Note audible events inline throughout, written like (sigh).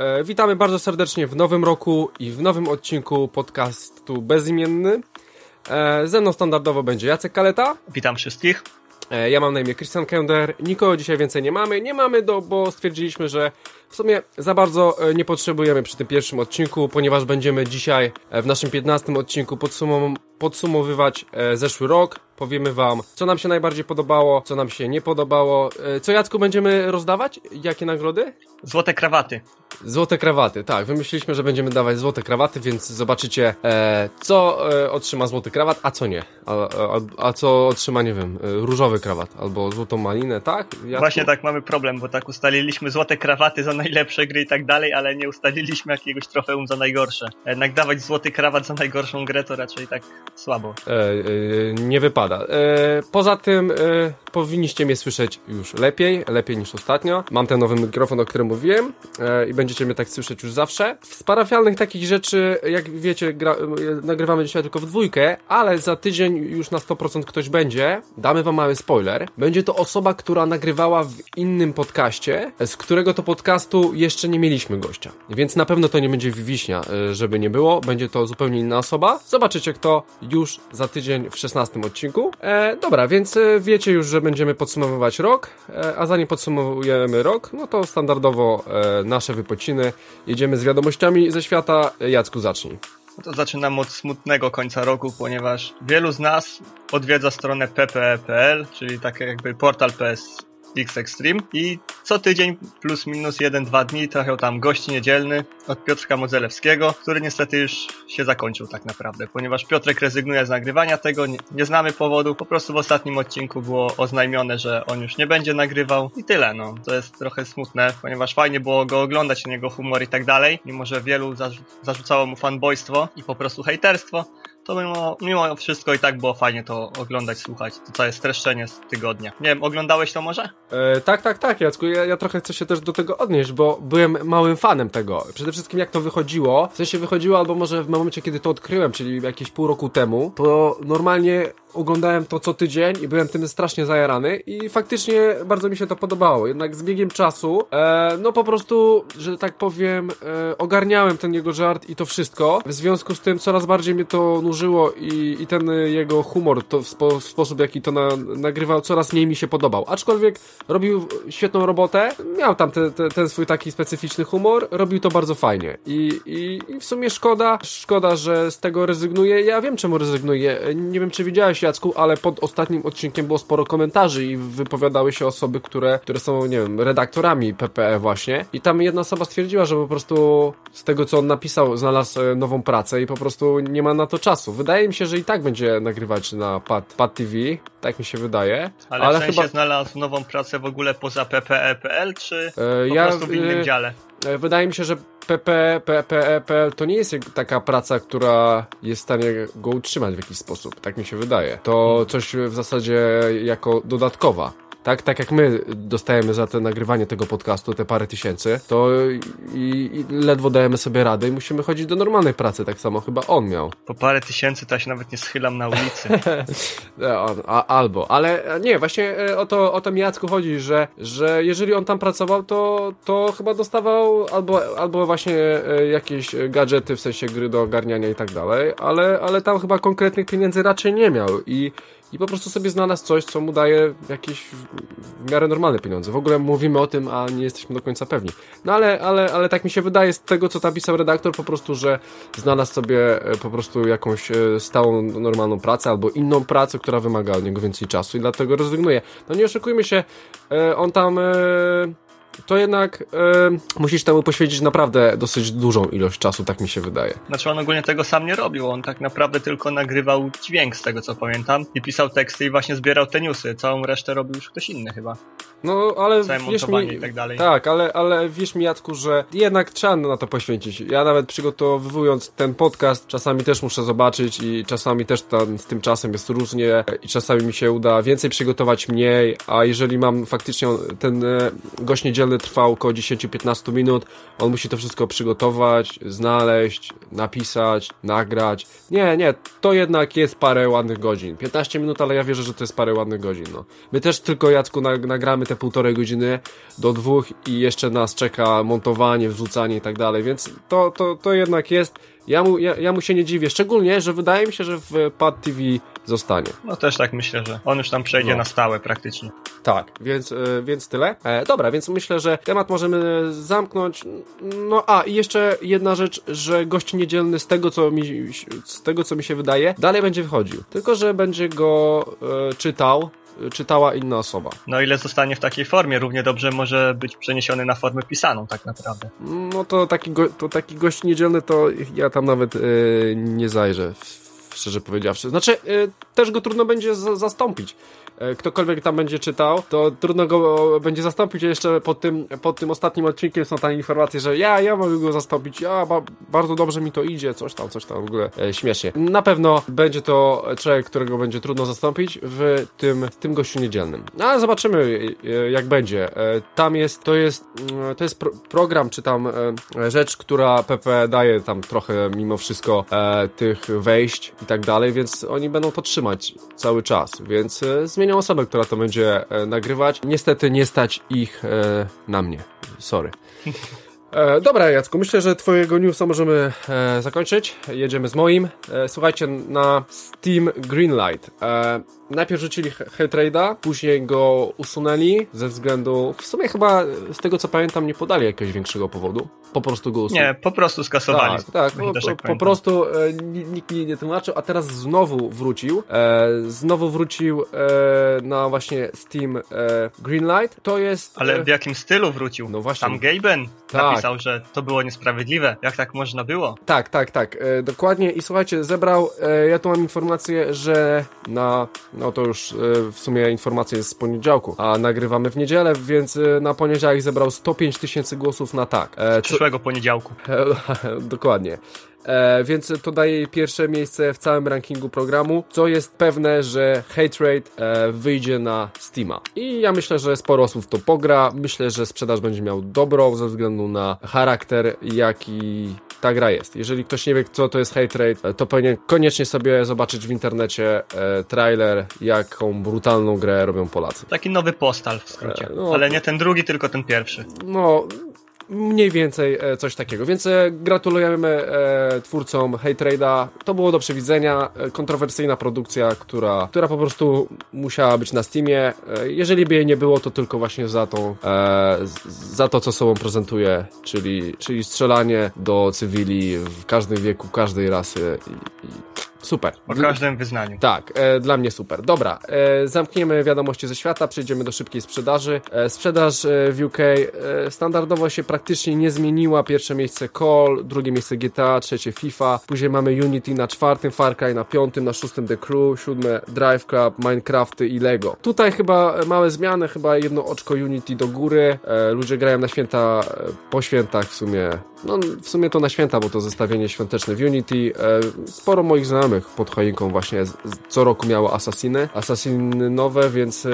E, witamy bardzo serdecznie w nowym roku i w nowym odcinku podcastu Bezimienny. E, ze mną standardowo będzie Jacek Kaleta. Witam wszystkich. E, ja mam na imię Christian Kender. Nikogo dzisiaj więcej nie mamy. Nie mamy, do, bo stwierdziliśmy, że w sumie za bardzo e, nie potrzebujemy przy tym pierwszym odcinku, ponieważ będziemy dzisiaj w naszym 15 odcinku podsumowywać zeszły rok. Powiemy Wam, co nam się najbardziej podobało, co nam się nie podobało. Co Jacku będziemy rozdawać? Jakie nagrody? Złote krawaty. Złote krawaty, tak. Wymyśliliśmy, że będziemy dawać złote krawaty, więc zobaczycie, e, co e, otrzyma złoty krawat, a co nie. A, a, a, co otrzyma, nie wiem, e, różowy krawat albo złotą malinę, tak? Właśnie tak mamy problem, bo tak ustaliliśmy złote krawaty za najlepsze gry i tak dalej, ale nie ustaliliśmy jakiegoś trofeum za najgorsze. Jednak dawać złoty krawat za najgorszą grę to raczej tak słabo. E, e, nie wypada. E, poza tym powinniście mnie słyszeć już lepiej, lepiej niż ostatnio. Mam ten nowy mikrofon, o którym mówiłem i będziecie mnie tak słyszeć już zawsze. Z parafialnych takich rzeczy, jak wiecie, gra, nagrywamy dzisiaj tylko w dwójkę, ale za tydzień już na 100% ktoś będzie. Damy wam mały spoiler. Będzie to osoba, która nagrywała w innym podcaście, z którego to podcastu jeszcze nie mieliśmy gościa. Więc na pewno to nie będzie wiśnia, żeby nie było. Będzie to zupełnie inna osoba. Zobaczycie kto już za tydzień w 16 odcinku. E, dobra, więc e, wiecie już, że będziemy podsumowywać rok, e, a zanim podsumowujemy rok, no to standardowo e, nasze wypociny. Jedziemy z wiadomościami ze świata. Jacku, zacznij. No to zaczynam od smutnego końca roku, ponieważ wielu z nas odwiedza stronę ppe.pl, czyli tak jakby portal PS X Extreme i co tydzień plus minus 1-2 dni trafiał tam gość niedzielny od Piotrka Modzelewskiego, który niestety już się zakończył tak naprawdę, ponieważ Piotrek rezygnuje z nagrywania tego, nie, nie znamy powodu, po prostu w ostatnim odcinku było oznajmione, że on już nie będzie nagrywał i tyle, no. To jest trochę smutne, ponieważ fajnie było go oglądać, jego humor i tak dalej, mimo że wielu zarzu zarzucało mu fanboystwo i po prostu hejterstwo, to mimo, mimo wszystko i tak było fajnie to oglądać, słuchać. To całe streszczenie z tygodnia. Nie wiem, oglądałeś to może? E, tak, tak, tak, Jacku. Ja, ja trochę chcę się też do tego odnieść, bo byłem małym fanem tego. Przede wszystkim jak to wychodziło. W sensie wychodziło albo może w momencie, kiedy to odkryłem, czyli jakieś pół roku temu, to normalnie oglądałem to co tydzień i byłem tym strasznie zajarany i faktycznie bardzo mi się to podobało. Jednak z biegiem czasu, e, no po prostu, że tak powiem, e, ogarniałem ten jego żart i to wszystko. W związku z tym coraz bardziej mnie to nużyło i, i ten jego humor, to w, spo, w sposób jaki to na, nagrywał, coraz mniej mi się podobał. Aczkolwiek robił świetną robotę, miał tam te, te, ten swój taki specyficzny humor, robił to bardzo fajnie. I, i, I w sumie szkoda, szkoda, że z tego rezygnuje. Ja wiem czemu rezygnuje. Nie wiem czy widziałeś Jacku, ale pod ostatnim odcinkiem było sporo komentarzy i wypowiadały się osoby, które, które są, nie wiem, redaktorami PPE właśnie. I tam jedna osoba stwierdziła, że po prostu z tego, co on napisał, znalazł e, nową pracę i po prostu nie ma na to czasu. Wydaje mi się, że i tak będzie nagrywać na Pad, Pad TV, tak mi się wydaje. Ale, ale w sensie chyba... znalazł nową pracę w ogóle poza PPE.pl, czy e, po ja, prostu w innym e, dziale? E, wydaje mi się, że PPE.pl to nie jest taka praca, która jest w stanie go utrzymać w jakiś sposób. Tak mi się wydaje. To coś w zasadzie jako dodatkowa tak, tak jak my dostajemy za to nagrywanie tego podcastu te parę tysięcy, to i, i ledwo dajemy sobie radę i musimy chodzić do normalnej pracy, tak samo chyba on miał. Po parę tysięcy to ja się nawet nie schylam na ulicy. (laughs) a, albo, ale nie, właśnie e, o to, o to Jacku chodzi, że, że jeżeli on tam pracował, to, to chyba dostawał albo, albo właśnie e, jakieś gadżety, w sensie gry do ogarniania i tak dalej, ale, ale tam chyba konkretnych pieniędzy raczej nie miał i i po prostu sobie znalazł coś, co mu daje jakieś w miarę normalne pieniądze. W ogóle mówimy o tym, a nie jesteśmy do końca pewni. No ale, ale, ale tak mi się wydaje z tego, co tam pisał redaktor, po prostu, że znalazł sobie e, po prostu jakąś e, stałą, normalną pracę albo inną pracę, która wymaga od niego więcej czasu i dlatego rezygnuje. No nie oszukujmy się, e, on tam to jednak e, musisz temu poświęcić naprawdę dosyć dużą ilość czasu, tak mi się wydaje. Znaczy on ogólnie tego sam nie robił, on tak naprawdę tylko nagrywał dźwięk z tego co pamiętam i pisał teksty i właśnie zbierał te newsy, całą resztę robił już ktoś inny chyba. No, ale wierz mi, i tak dalej. tak, ale, ale wierz mi Jacku, że jednak trzeba na to poświęcić. Ja nawet przygotowując ten podcast, czasami też muszę zobaczyć i czasami też tam z tym czasem jest różnie i czasami mi się uda więcej przygotować, mniej, a jeżeli mam faktycznie ten e, gość niedzielny trwał około 10-15 minut, on musi to wszystko przygotować, znaleźć, napisać, nagrać. Nie, nie, to jednak jest parę ładnych godzin. 15 minut, ale ja wierzę, że to jest parę ładnych godzin. No. My też tylko, Jacku, nagramy te półtorej godziny do dwóch i jeszcze nas czeka montowanie, wrzucanie i tak dalej, więc to, to, to jednak jest ja mu, ja, ja mu się nie dziwię, szczególnie, że wydaje mi się, że w Pad TV zostanie. No też tak myślę, że on już tam przejdzie No. na stałe praktycznie. Tak, więc, e, więc tyle. E, dobra, więc myślę, że temat możemy zamknąć. No a i jeszcze jedna rzecz, że gość niedzielny z tego, co mi, z tego, co mi się wydaje, dalej będzie wychodził. Tylko, że będzie go e, czytał, czytała inna osoba. No ile zostanie w takiej formie, równie dobrze może być przeniesiony na formę pisaną tak naprawdę. No to taki, go, to taki gość niedzielny, to ja tam nawet e, nie zajrzę, szczerze powiedziawszy. Znaczy, e, też go trudno będzie za- zastąpić. E, Ktokolwiek tam będzie czytał, to trudno go będzie zastąpić. Jeszcze pod tym, pod tym ostatnim odcinkiem są tam informacje, że ja, ja mogę go zastąpić, ja, ba, bardzo dobrze mi to idzie, coś tam, coś tam, w ogóle e, śmiesznie. Na pewno będzie to człowiek, którego będzie trudno zastąpić w tym, w tym gościu niedzielnym. No, ale zobaczymy, e, jak będzie. E, Tam jest, to jest, mm, to jest pro, program, czy tam e, rzecz, która PP daje tam trochę mimo wszystko e, tych wejść i tak dalej, więc oni będą to trzymać cały czas, więc e, zmienią osobę, która to będzie e, nagrywać. Niestety nie stać ich e, na mnie. Sorry. E, dobra, Jacku, myślę, że twojego newsa możemy e, zakończyć. Jedziemy z moim. E, słuchajcie, na Steam Greenlight. Najpierw rzucili he- Helltrade'a, później go usunęli ze względu... W sumie chyba, z tego co pamiętam, nie podali jakiegoś większego powodu. Po prostu go usunęli. Nie, po prostu skasowali. Tak, tak. Po, po, po prostu e, ni- nikt mi nie tłumaczył, a teraz znowu wrócił. E, znowu wrócił e, na właśnie Steam e, Greenlight. To jest. Ale e, w jakim stylu wrócił? No właśnie. Tam Gaben Tak. napisał, że to było niesprawiedliwe. Jak tak można było? Tak, tak, tak, e, dokładnie. I słuchajcie, zebrał, ja tu mam informację, że na, no to już e, w sumie informacja jest z poniedziałku, a nagrywamy w niedzielę, więc e, na poniedziałek zebrał 105 tysięcy głosów na tak. E, co, Przyszłego poniedziałku. (laughs) Dokładnie. E, więc to daje jej pierwsze miejsce w całym rankingu programu, co jest pewne, że Hate Rate e, wyjdzie na Steama. I ja myślę, że sporo osób to pogra. Myślę, że sprzedaż będzie miał dobrą ze względu na charakter, jaki ta gra jest. Jeżeli ktoś nie wie, co to jest Hate Rate, to powinien koniecznie sobie zobaczyć w internecie e, trailer, jaką brutalną grę robią Polacy. Taki nowy postal w skrócie. E, no. Ale nie ten drugi, tylko ten pierwszy. No, mniej więcej e, coś takiego. Więc e, gratulujemy e, twórcom Hate. To było do przewidzenia. Kontrowersyjna produkcja, która, która po prostu musiała być na Steamie. Jeżeli by jej nie było, to tylko właśnie za tą, za to, co sobą prezentuje, czyli, czyli strzelanie do cywili w każdym wieku, każdej rasy i, i super. O każdym wyznaniu. Tak, e, dla mnie super. Dobra, e, zamkniemy wiadomości ze świata, przejdziemy do szybkiej sprzedaży. E, sprzedaż e, w UK e, standardowo się praktycznie nie zmieniła. Pierwsze miejsce Call, drugie miejsce GTA, trzecie FIFA. Później mamy Unity na czwartym, Far Cry na piątym, na szóstym The Crew, siódme Drive Club, Minecrafty i Lego. Tutaj chyba e, małe zmiany, chyba jedno oczko Unity do góry. Ludzie grają na święta, po świętach w sumie. No, w sumie to na święta, bo to zestawienie świąteczne w Unity. Sporo moich znajomych pod choinką właśnie co roku miało Assassiny. Assassiny nowe, więc e,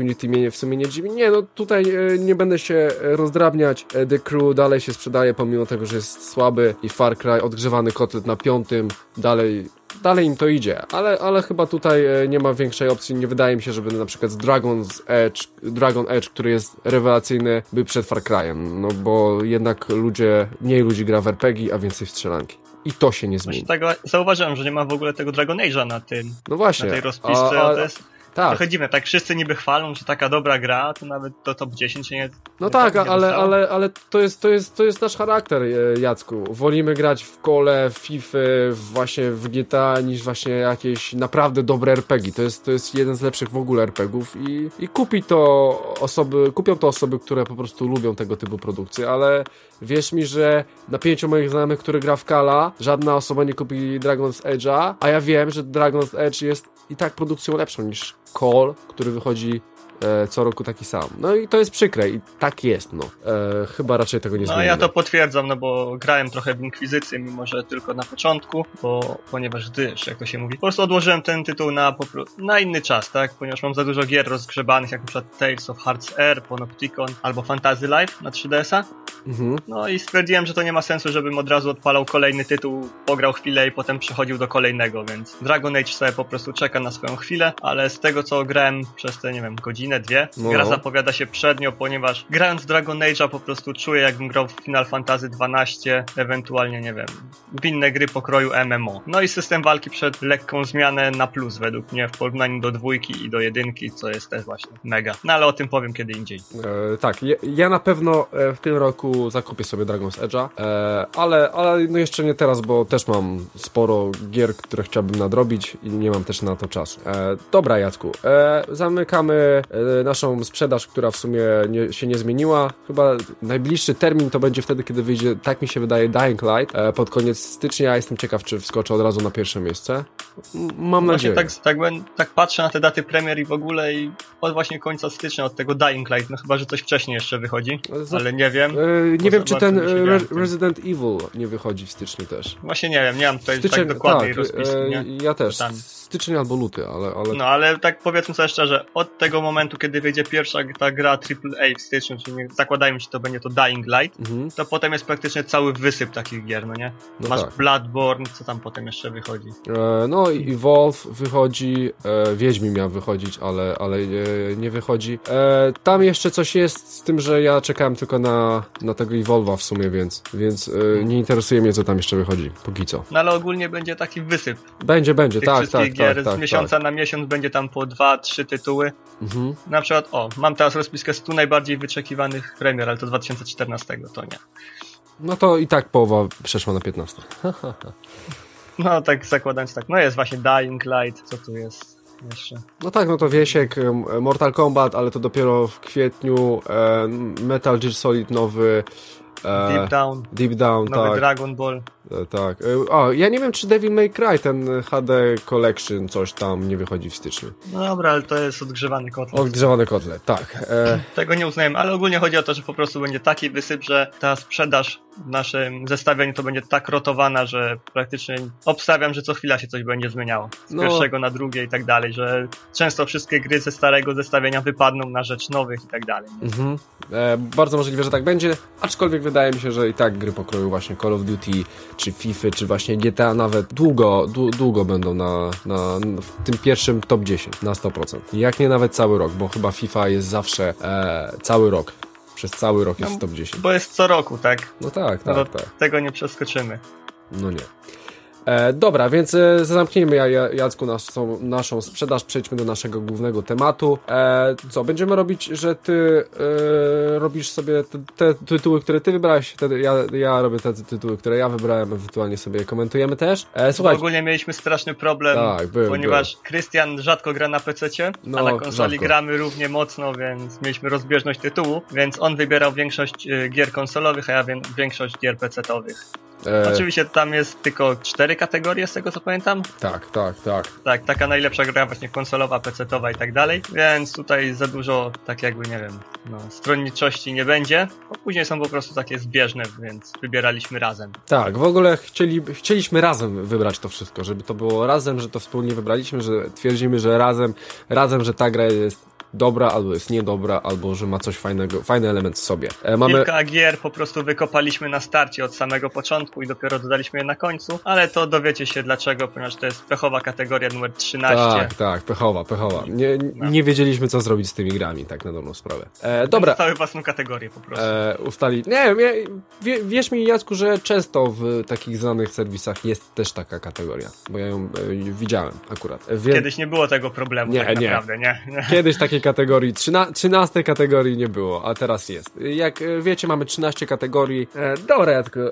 Unity mnie w sumie nie dziwi. Nie, no tutaj e, nie będę się e, rozdrabniać. The Crew dalej się sprzedaje, pomimo tego, że jest słaby i Far Cry odgrzewany kotlet na piątym dalej dalej im to idzie, ale, ale chyba tutaj nie ma większej opcji. Nie wydaje mi się, żeby na przykład Dragon's Edge, Dragon Edge, który jest rewelacyjny, był przed Far Cry'em, no bo jednak ludzie, mniej ludzi gra w RPG, a więcej w strzelanki. I to się nie Właśnie zmieni. tego zauważyłem, że nie ma w ogóle tego Dragon Age'a na tym, No właśnie. na tej rozpisce, a, to jest Tak. trochę dziwne, tak wszyscy niby chwalą, że taka dobra gra, to nawet do top 10 nie No tak, nie ale, dostało. ale, ale to, jest, to, jest, to jest nasz charakter, e, Jacku. Wolimy grać w kole, w FIFA, właśnie w GTA, niż właśnie jakieś naprawdę dobre RPG. To jest, to jest jeden z lepszych w ogóle RPGów i, i kupi to osoby, kupią to osoby, które po prostu lubią tego typu produkcje, ale wierz mi, że na pięciu moich znajomych, który gra w Kala, żadna osoba nie kupi Dragon's Edge'a, a ja wiem, że Dragon's Edge jest i tak produkcją lepszą niż Call, który wychodzi e, co roku taki sam. No i to jest przykre i tak jest, no. E, chyba raczej tego nie No zmienimy. ja to potwierdzam, no bo grałem trochę w Inkwizycję, mimo że tylko na początku, bo ponieważ gdyż, jak to się mówi, po prostu odłożyłem ten tytuł na, na inny czas, tak? Ponieważ mam za dużo gier rozgrzebanych, jak na przykład Tales of Hearts R, Panopticon albo Fantasy Life na 3DS-a. Mhm. No i stwierdziłem, że to nie ma sensu, żebym od razu odpalał kolejny tytuł, pograł chwilę i potem przechodził do kolejnego, więc Dragon Age sobie po prostu czeka na swoją chwilę, ale z tego co grałem przez te, nie wiem, godzinę, dwie, No. gra zapowiada się przednio, ponieważ grając w Dragon Age'a po prostu czuję jakbym grał w Final Fantasy XII, ewentualnie, nie wiem, w inne gry pokroju MMO. No i system walki przed lekką zmianę na plus według mnie w porównaniu do dwójki i do jedynki, co jest też właśnie mega. No ale o tym powiem kiedy indziej. E, tak, ja, ja na pewno e, w tym roku zakupię sobie Dragon's Edge'a, e, ale, ale no jeszcze nie teraz, bo też mam sporo gier, które chciałbym nadrobić i nie mam też na to czasu. E, dobra, Jacku, e, zamykamy e, naszą sprzedaż, która w sumie nie, się nie zmieniła. Chyba najbliższy termin to będzie wtedy, kiedy wyjdzie, tak mi się wydaje, Dying Light e, pod koniec stycznia. Jestem ciekaw, czy wskoczę od razu na pierwsze miejsce. Mam Właśnie nadzieję. tak, tak, tak patrzę na te daty premier i w ogóle i od właśnie końca stycznia, od tego Dying Light, no chyba, że coś wcześniej jeszcze wychodzi, Za- ale nie wiem. E, nie wiem, czy ten e, Re-. Resident Evil nie wychodzi w styczniu też. Właśnie nie wiem, nie mam tutaj Styczeń, tak dokładnej tak, rozpiski, e? Ja też. Tam. Styczeń albo luty, ale, ale No ale tak powiedzmy sobie szczerze, od tego momentu, kiedy wyjdzie pierwsza ta gra AAA w styczniu, czyli zakładajmy się, to będzie to Dying Light, Mhm. to potem jest praktycznie cały wysyp takich gier, no nie? No Masz tak. Bloodborne, co tam potem jeszcze wychodzi? E, no i Wolf wychodzi, e, Wiedźmin miał wychodzić, ale, ale e, nie wychodzi. E, tam jeszcze coś jest z tym, że ja czekałem tylko na, na tego Evolva w sumie, więc, więc e, nie interesuje mnie, co tam jeszcze wychodzi, póki co. No ale ogólnie będzie taki wysyp Będzie, będzie, tak, wszystkich tak, gier. tak, Z tak, miesiąca na miesiąc będzie tam po dwa, trzy tytuły. tak. Mhm. Na przykład, o, mam teraz rozpiskę 100 najbardziej wyczekiwanych premier, ale to 2014, to nie. No to i tak połowa przeszła na 15. No tak zakładając tak, no jest właśnie Dying Light, co tu jest jeszcze? No tak, no to Wiesiek, Mortal Kombat, ale to dopiero w kwietniu, Metal Gear Solid nowy, Deep Down, Deep Down, nowy tak. Dragon Ball. E, Tak. E, O, ja nie wiem, czy Devil May Cry, ten HD Collection, coś tam nie wychodzi w styczniu. No dobra, ale to jest odgrzewany kotlet. Odgrzewany kotlet, tak. E, Tego nie uznajemy, ale ogólnie chodzi o to, że po prostu będzie taki wysyp, że ta sprzedaż w naszym zestawieniu to będzie tak rotowana, że praktycznie obstawiam, że co chwila się coś będzie zmieniało. Z No. pierwszego na drugie i tak dalej, że często wszystkie gry ze starego zestawienia wypadną na rzecz nowych i tak dalej. mhm. e, bardzo możliwe, że tak będzie, aczkolwiek wydaje mi się, że i tak gry pokroju właśnie Call of Duty, czy FIFA, czy właśnie GTA nawet długo, dłu, długo będą na, na, w tym pierwszym top 10, na 100%. Jak nie nawet cały rok, bo chyba FIFA jest zawsze e, cały rok. Przez cały rok jest No, w top 10. Bo jest co roku, tak? No tak, No tak, to tak. tego nie przeskoczymy. No nie. E, dobra, więc e, zamknijmy ja, ja, Jacku naszą, naszą sprzedaż, przejdźmy do naszego głównego tematu. E, co, będziemy robić, że ty e, robisz sobie te, te tytuły, które ty wybrałeś, te, ja, ja robię te tytuły, które ja wybrałem, ewentualnie sobie je komentujemy też. E, Bo słuchaj, ogólnie mieliśmy straszny problem, Tak, był, ponieważ Krystian rzadko gra na PC, No, a na konsoli rzadko. gramy równie mocno, więc mieliśmy rozbieżność tytułu, więc on wybierał większość y, gier konsolowych, a ja większość gier PC-towych. E, Oczywiście tam jest tylko cztery kategorie z tego co pamiętam. tak, tak, tak. Tak, taka najlepsza gra właśnie konsolowa, PC-towa i tak dalej, więc tutaj za dużo tak jakby, nie wiem, no, stronniczości nie będzie, bo później są po prostu takie zbieżne, więc wybieraliśmy razem. Tak, w ogóle chcieli, chcieliśmy razem wybrać to wszystko, żeby to było razem, że to wspólnie wybraliśmy, że twierdzimy, że razem, razem, że ta gra jest dobra, albo jest niedobra, albo że ma coś fajnego, fajny element w sobie. E, mamy... Kilka gier po prostu wykopaliśmy na starcie od samego początku i dopiero dodaliśmy je na końcu, ale to dowiecie się dlaczego, ponieważ to jest pechowa kategoria numer 13. Tak, tak, pechowa, pechowa. Nie, No. nie wiedzieliśmy, co zrobić z tymi grami, tak na dobrą sprawę. E, dobra, Cały własną kategorię po prostu. e, ustali. Nie wiem, wie, wierz mi, Jacku, że często w takich znanych serwisach jest też taka kategoria, bo ja ją e, widziałem akurat. Wie, Kiedyś nie było tego problemu Nie, tak nie. naprawdę, nie? nie. Kiedyś takiej kategorii, 13, 13 kategorii nie było, a teraz jest. Jak e, wiecie, mamy 13 kategorii. E, dobra, Jacku, e,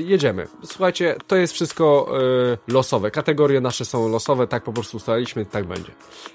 jedziemy. Słuchajcie, to jest wszystko e, losowe. Kategorie nasze są losowe, tak po prostu ustaliliśmy, tak będzie.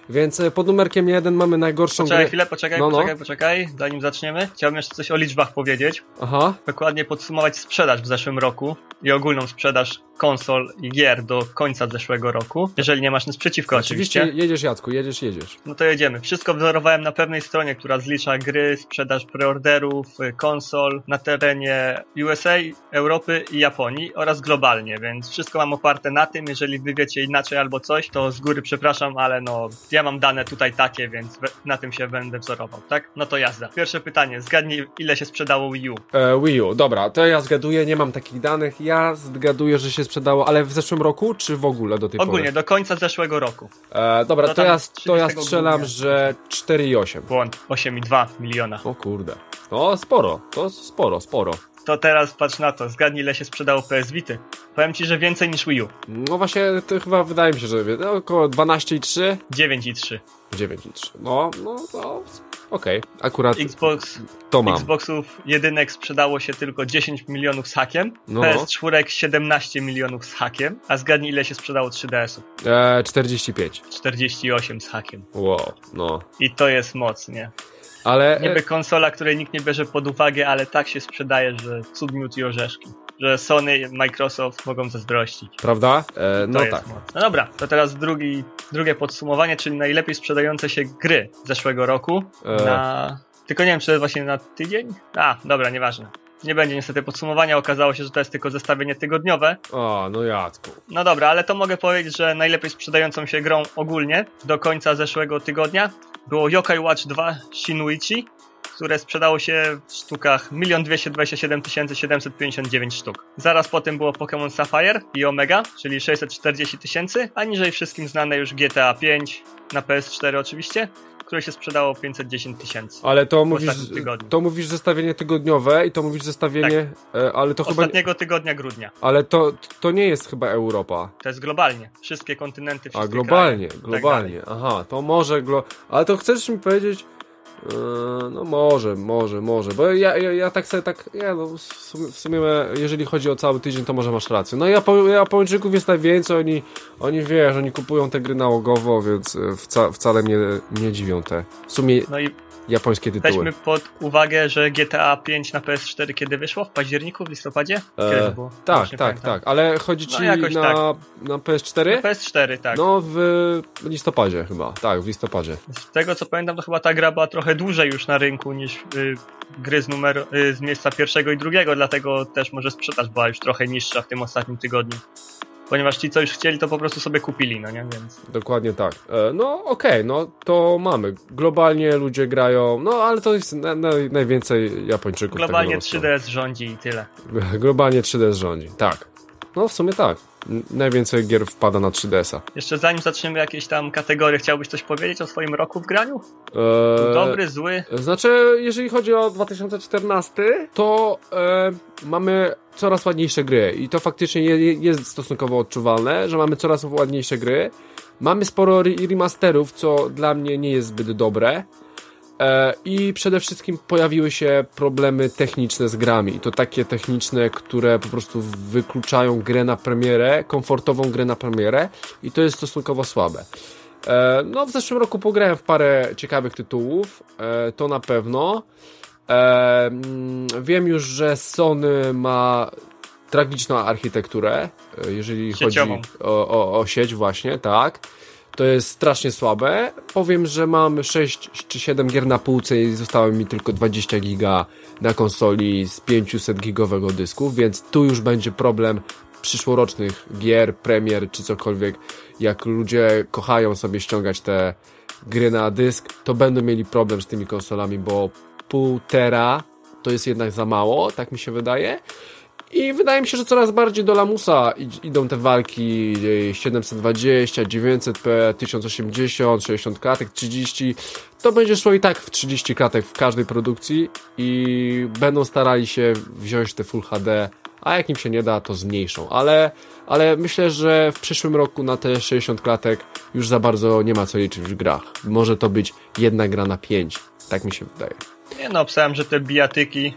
Więc e, pod numerkiem 1 mamy najgorszą Poczekaj grę. chwilę, poczekaj, No, no. poczekaj, poczekaj, zanim zaczniemy. Chciałbym jeszcze coś o liczbach powiedzieć. Aha. Dokładnie podsumować sprzedaż w zeszłym roku i ogólną sprzedaż konsol i gier do końca zeszłego roku. Jeżeli nie masz nic przeciwko Oczywiście oczywiście. jedziesz, Jacku, jedziesz, jedziesz. No to jedziemy. Wszystko wzorowałem na pewnej stronie, która zlicza gry, sprzedaż preorderów, y, konsol na terenie USA, Europy i Japonii oraz globalnie, więc wszystko mam oparte na tym. Jeżeli wy wiecie inaczej albo coś, to z góry przepraszam, ale no ja mam dane tutaj takie, więc na tym się będę wzorował, tak? No to jazda. Pierwsze pytanie. Zgadnij ile się sprzedało Wii U. E, Wii U, dobra, to ja zgaduję, nie mam takich danych. Ja zgaduję, że się sprzedało, ale w zeszłym roku, czy w ogóle do tej Ogólnie, pory? do końca zeszłego roku. E, dobra, to tam ja, to ja 30 strzelam, grudnia. że 4,8. Błąd. 8,2 miliona. O kurde. No, sporo, to sporo, sporo. To teraz patrz na to. Zgadnij ile się sprzedało PS Vity. Powiem ci, że więcej niż Wii U. No właśnie, to chyba wydaje mi się, że no, około 12,3, 9,3. 9,3. No, no, no, okej, akurat Xbox to mam. Xboxów jedynek sprzedało się tylko 10 milionów z hakiem, No. PS4 17 milionów z hakiem, a zgadnij ile się sprzedało 3DS-ów. E, 45. 48 z hakiem. Wow, no. I to jest moc, nie? Ale, Niby konsola, której nikt nie bierze pod uwagę, ale tak się sprzedaje, że cud, miód i orzeszki. Że Sony i Microsoft mogą zazdrościć. prawda? E, no tak. moc. No dobra, to teraz drugi, drugie podsumowanie, czyli najlepiej sprzedające się gry zeszłego roku E. na... Tylko nie wiem, czy to jest właśnie na tydzień? A, dobra, nieważne. Nie będzie niestety podsumowania, okazało się, że to jest tylko zestawienie tygodniowe. O, no Jacku. No dobra, ale to mogę powiedzieć, że najlepiej sprzedającą się grą ogólnie do końca zeszłego tygodnia było Yokai Watch 2 Shinuichi, które sprzedało się w sztukach 1 227 759 sztuk. Zaraz potem było Pokémon Sapphire i Omega, czyli 640 tysięcy, a niżej wszystkim znane już GTA 5 na PS4 oczywiście, które się sprzedało 510 tysięcy. Ale to mówisz, to mówisz zestawienie tygodniowe i to mówisz zestawienie, e, ale to chyba, Ostatniego tygodnia grudnia. ale to, to nie jest chyba Europa. To jest globalnie. Wszystkie kontynenty, A wszystkie globalnie, kraje, i tak globalnie, aha, to może, glo... ale to chcesz mi powiedzieć, no może, może, może, bo ja, ja, ja tak sobie tak, ja no, w sumie, w sumie jeżeli chodzi o cały tydzień, to może masz rację. No Japo, Japończyków jest najwięcej, oni, oni wiesz, oni kupują te gry nałogowo, więc e, wca, wcale mnie nie dziwią te, w sumie No i japońskie tytuły. weźmy pod uwagę, że GTA 5 na PS4 kiedy wyszło? W październiku, w listopadzie? Kiedy to E, było? tak, nie tak, pamiętam. tak, ale chodzi No ci jakoś na, tak. na PS4? Na PS4, tak. No w listopadzie chyba, tak, w listopadzie. Z tego co pamiętam, to chyba ta gra była trochę dłużej już na rynku niż y, gry z, numer, y, z miejsca pierwszego i drugiego, dlatego też może sprzedaż była już trochę niższa w tym ostatnim tygodniu. Ponieważ ci, co już chcieli, to po prostu sobie kupili, no nie? Więc Dokładnie tak. E, no okej, no to mamy. Globalnie ludzie grają, no ale to jest na, na, najwięcej Japończyków. globalnie tak po prostu. 3DS rządzi i tyle. (laughs) Globalnie 3DS rządzi, tak. No w sumie tak. Najwięcej gier wpada na 3DS-a. Jeszcze zanim zaczniemy jakieś tam kategorie, chciałbyś coś powiedzieć o swoim roku w graniu? E, Dobry, zły? Znaczy, jeżeli chodzi o 2014, to e, mamy coraz ładniejsze gry i to faktycznie je, jest stosunkowo odczuwalne, że mamy coraz ładniejsze gry. Mamy sporo re- remasterów, co dla mnie nie jest zbyt dobre. E, I przede wszystkim pojawiły się problemy techniczne z grami. I to takie techniczne, które po prostu wykluczają grę na premierę, komfortową grę na premierę, i to jest stosunkowo słabe. E, no, w zeszłym roku pograłem w parę ciekawych tytułów, e, to na pewno. Mm, wiem już, że Sony ma tragiczną architekturę, jeżeli Sieciową. chodzi o, o, o sieć właśnie, tak. To jest strasznie słabe. Powiem, że mam 6 czy 7 gier na półce i zostało mi tylko 20 giga na konsoli z 500 gigowego dysku, więc tu już będzie problem przyszłorocznych gier, premier czy cokolwiek, jak ludzie kochają sobie ściągać te gry na dysk, to będą mieli problem z tymi konsolami, bo półtora to jest jednak za mało, tak mi się wydaje. I wydaje mi się, że coraz bardziej do lamusa idą te walki 720, 900p, 1080, 60 klatek, 30. To będzie szło i tak w 30 klatek w każdej produkcji i będą starali się wziąć te Full HD, a jak im się nie da, to zmniejszą. Ale, ale myślę, że w przyszłym roku na te 60 klatek już za bardzo nie ma co liczyć w grach. Może to być jedna gra na 5. Tak mi się wydaje. Nie no, obstałem, że te bijatyki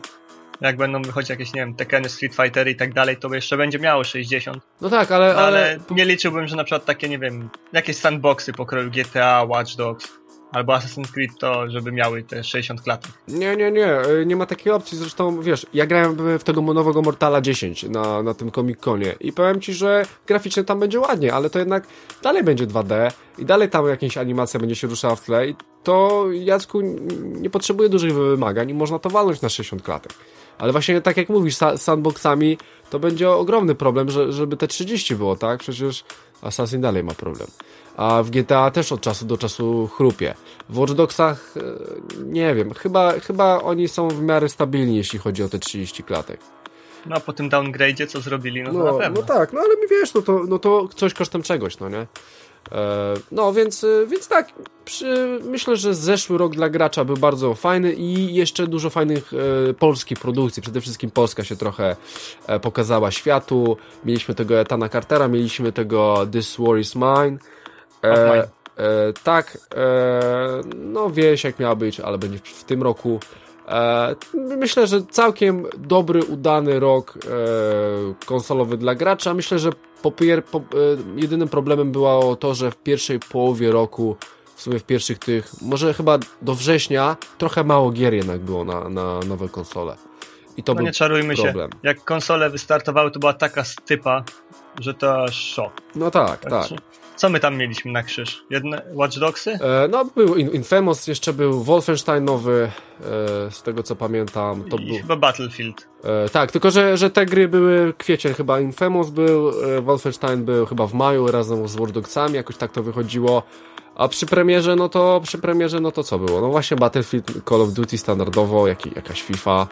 jak będą wychodzić jakieś, nie wiem, Tekkeny, Street Fightery i tak dalej, to jeszcze będzie miało 60. No tak, ale, ale... ale nie liczyłbym, że na przykład takie, nie wiem, jakieś sandboxy pokroju GTA, Watch Dogs albo Assassin's Creed to, żeby miały te 60 klatek. Nie, nie, nie, e, nie ma takiej opcji, zresztą wiesz, ja grałem w tego nowego Mortala 10 na, na tym Comic-Conie i powiem Ci, że graficznie tam będzie ładnie, ale to jednak dalej będzie 2D i dalej tam jakaś animacja będzie się ruszała w tle i to Jacku nie potrzebuje dużych wymagań i można to walnąć na 60 klatek. Ale właśnie tak jak mówisz, z sandboxami to będzie ogromny problem, że, żeby te 30 było, tak? Przecież Assassin dalej ma problem. A w GTA też od czasu do czasu chrupie. W Watch Dogsach, e, nie wiem, chyba, chyba oni są w miarę stabilni, jeśli chodzi o te 30 klatek. No a po tym downgrade'zie co zrobili, no, no na pewno. No tak, no ale mi wiesz, no to, no to coś kosztem czegoś, no nie? E, no więc, e, więc tak, przy, myślę, że zeszły rok dla gracza był bardzo fajny i jeszcze dużo fajnych e, polskich produkcji. Przede wszystkim Polska się trochę e, pokazała światu. Mieliśmy tego Etana Cartera, mieliśmy tego This War is Mine. E, e, tak, no wieś jak miała być, ale będzie w tym roku. Myślę, że całkiem dobry, udany rok konsolowy dla gracza. Myślę, że po, po, jedynym problemem było to, że w pierwszej połowie roku w sumie w pierwszych tych, może chyba do września, trochę mało gier jednak było na, na nowe konsole. I to no był nie czarujmy problem. się. Jak konsole wystartowały, to była taka stypa, że to szok. No tak, tak. tak. Co my tam mieliśmy na krzyż? Jedne Watch Dogsy? E, no, był Infamous, jeszcze był Wolfenstein nowy, e, z tego co pamiętam. To I był... chyba Battlefield. E, tak, tylko że, że te gry były kwiecień, chyba Infamous był, e, Wolfenstein był chyba w maju razem z Watch Dogsami, jakoś tak to wychodziło. A przy premierze, no to przy premierze, no to co było? No właśnie Battlefield, Call of Duty standardowo, jak, jakaś FIFA,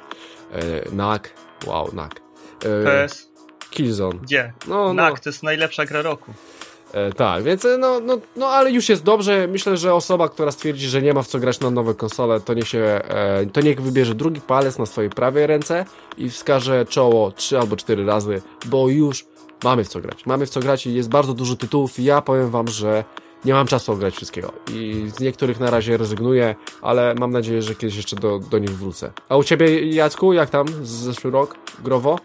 e, NAC, wow, NAC. E, PS. Killzone. Gdzie? No, NAC no. to jest najlepsza gra roku. E, tak, więc e, no, no, no ale już jest dobrze. Myślę, że osoba, która stwierdzi, że nie ma w co grać na nowe konsole, to niech się, e, to niech wybierze drugi palec na swojej prawej ręce i wskaże czoło trzy albo cztery razy, bo już mamy w co grać. Mamy w co grać i jest bardzo dużo tytułów i ja powiem wam, że nie mam czasu ograć wszystkiego i z niektórych na razie rezygnuję, ale mam nadzieję, że kiedyś jeszcze do, do nich wrócę. A u Ciebie, Jacku, jak tam z zeszły rok? Growo?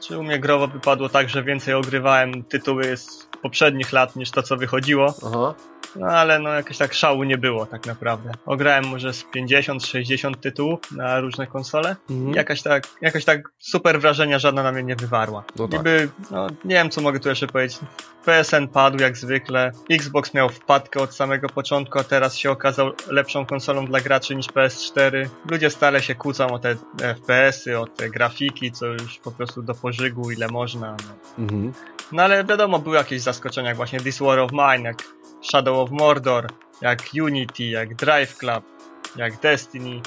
Czy u mnie growo wypadło tak, że więcej ogrywałem tytuły z poprzednich lat niż to, co wychodziło. Aha. No ale no jakoś tak szału nie było tak naprawdę. Ograłem może z 50-60 tytułów na różne konsole. Mhm. Jakaś, tak, jakaś tak super wrażenia żadna na mnie nie wywarła. No tak. Niby, no nie wiem co mogę tu jeszcze powiedzieć. PSN padł jak zwykle. Xbox miał wpadkę od samego początku, a teraz się okazał lepszą konsolą dla graczy niż PS4. Ludzie stale się kłócą o te FPS-y, o te grafiki, co już po prostu do pożygu ile można. No. Mhm. no ale wiadomo, były jakieś zaskoczenia, jak właśnie This War of Mine, jak Shadow of Mordor, jak Unity, jak Drive Club, jak Destiny.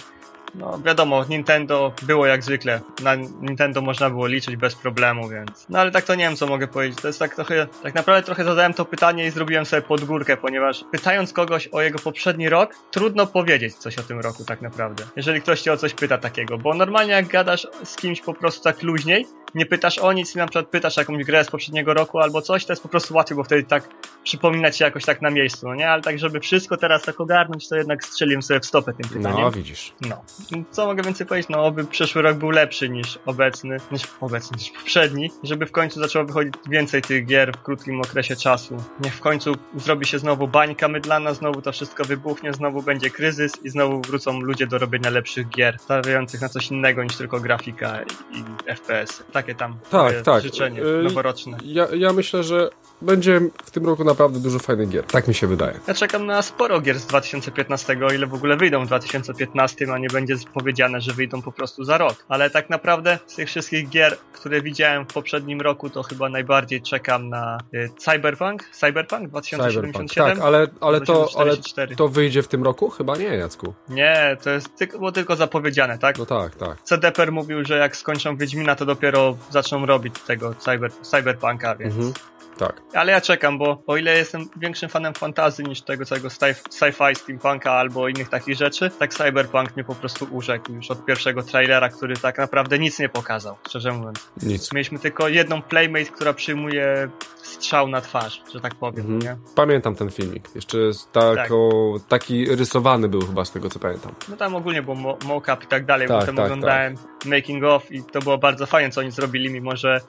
No wiadomo, Nintendo było jak zwykle. Na Nintendo można było liczyć bez problemu, więc. No ale tak to nie wiem, co mogę powiedzieć. To jest tak trochę. Tak naprawdę trochę zadałem to pytanie i zrobiłem sobie podgórkę, ponieważ pytając kogoś o jego poprzedni rok, trudno powiedzieć coś o tym roku tak naprawdę. Jeżeli ktoś cię o coś pyta takiego, bo normalnie jak gadasz z kimś po prostu tak luźniej, nie pytasz o nic i na przykład pytasz jakąś grę z poprzedniego roku albo coś, to jest po prostu łatwiej, bo wtedy tak przypomina ci jakoś tak na miejscu, no nie? Ale tak, żeby wszystko teraz tak ogarnąć, to jednak strzeliłem sobie w stopę tym pytaniem. No, widzisz. No. Co mogę więcej powiedzieć? No, oby przyszły rok był lepszy niż obecny, niż obecny, niż poprzedni, żeby w końcu zaczęło wychodzić więcej tych gier w krótkim okresie czasu. Niech w końcu zrobi się znowu bańka mydlana, znowu to wszystko wybuchnie, znowu będzie kryzys i znowu wrócą ludzie do robienia lepszych gier, stawiających na coś innego niż tylko grafika i, FPS. Takie tam tak, tak. życzenie y, noworoczne. Ja, ja myślę, że będzie w tym roku naprawdę dużo fajnych gier. Tak mi się wydaje. Ja czekam na sporo gier z 2015, o ile w ogóle wyjdą w 2015, a nie będzie powiedziane, że wyjdą po prostu za rok. Ale tak naprawdę z tych wszystkich gier, które widziałem w poprzednim roku, to chyba najbardziej czekam na y, Cyberpunk, Cyberpunk 2077. Cyberpunk. Tak, ale, ale, to, ale to wyjdzie w tym roku? Chyba nie, Jacku. Nie, to jest tylko, było tylko zapowiedziane, tak? No tak, tak. CDPR mówił, że jak skończą Wiedźmina, to dopiero zaczną robić tego cyber, Cyberpunka, więc... Mhm. Tak. Ale ja czekam, bo o ile jestem większym fanem fantazy niż tego całego sci-fi, steampunka albo innych takich rzeczy, tak Cyberpunk mnie po prostu urzekł już od pierwszego trailera, który tak naprawdę nic nie pokazał, szczerze mówiąc. Nic. Mieliśmy tylko jedną playmate, która przyjmuje strzał na twarz, że tak powiem, mhm. nie? Pamiętam ten filmik. Jeszcze tako, tak. taki rysowany był chyba z tego, co pamiętam. No tam ogólnie był mockup i tak dalej, tak, potem tak, oglądałem tak. making of i to było bardzo fajnie, co oni zrobili, mimo że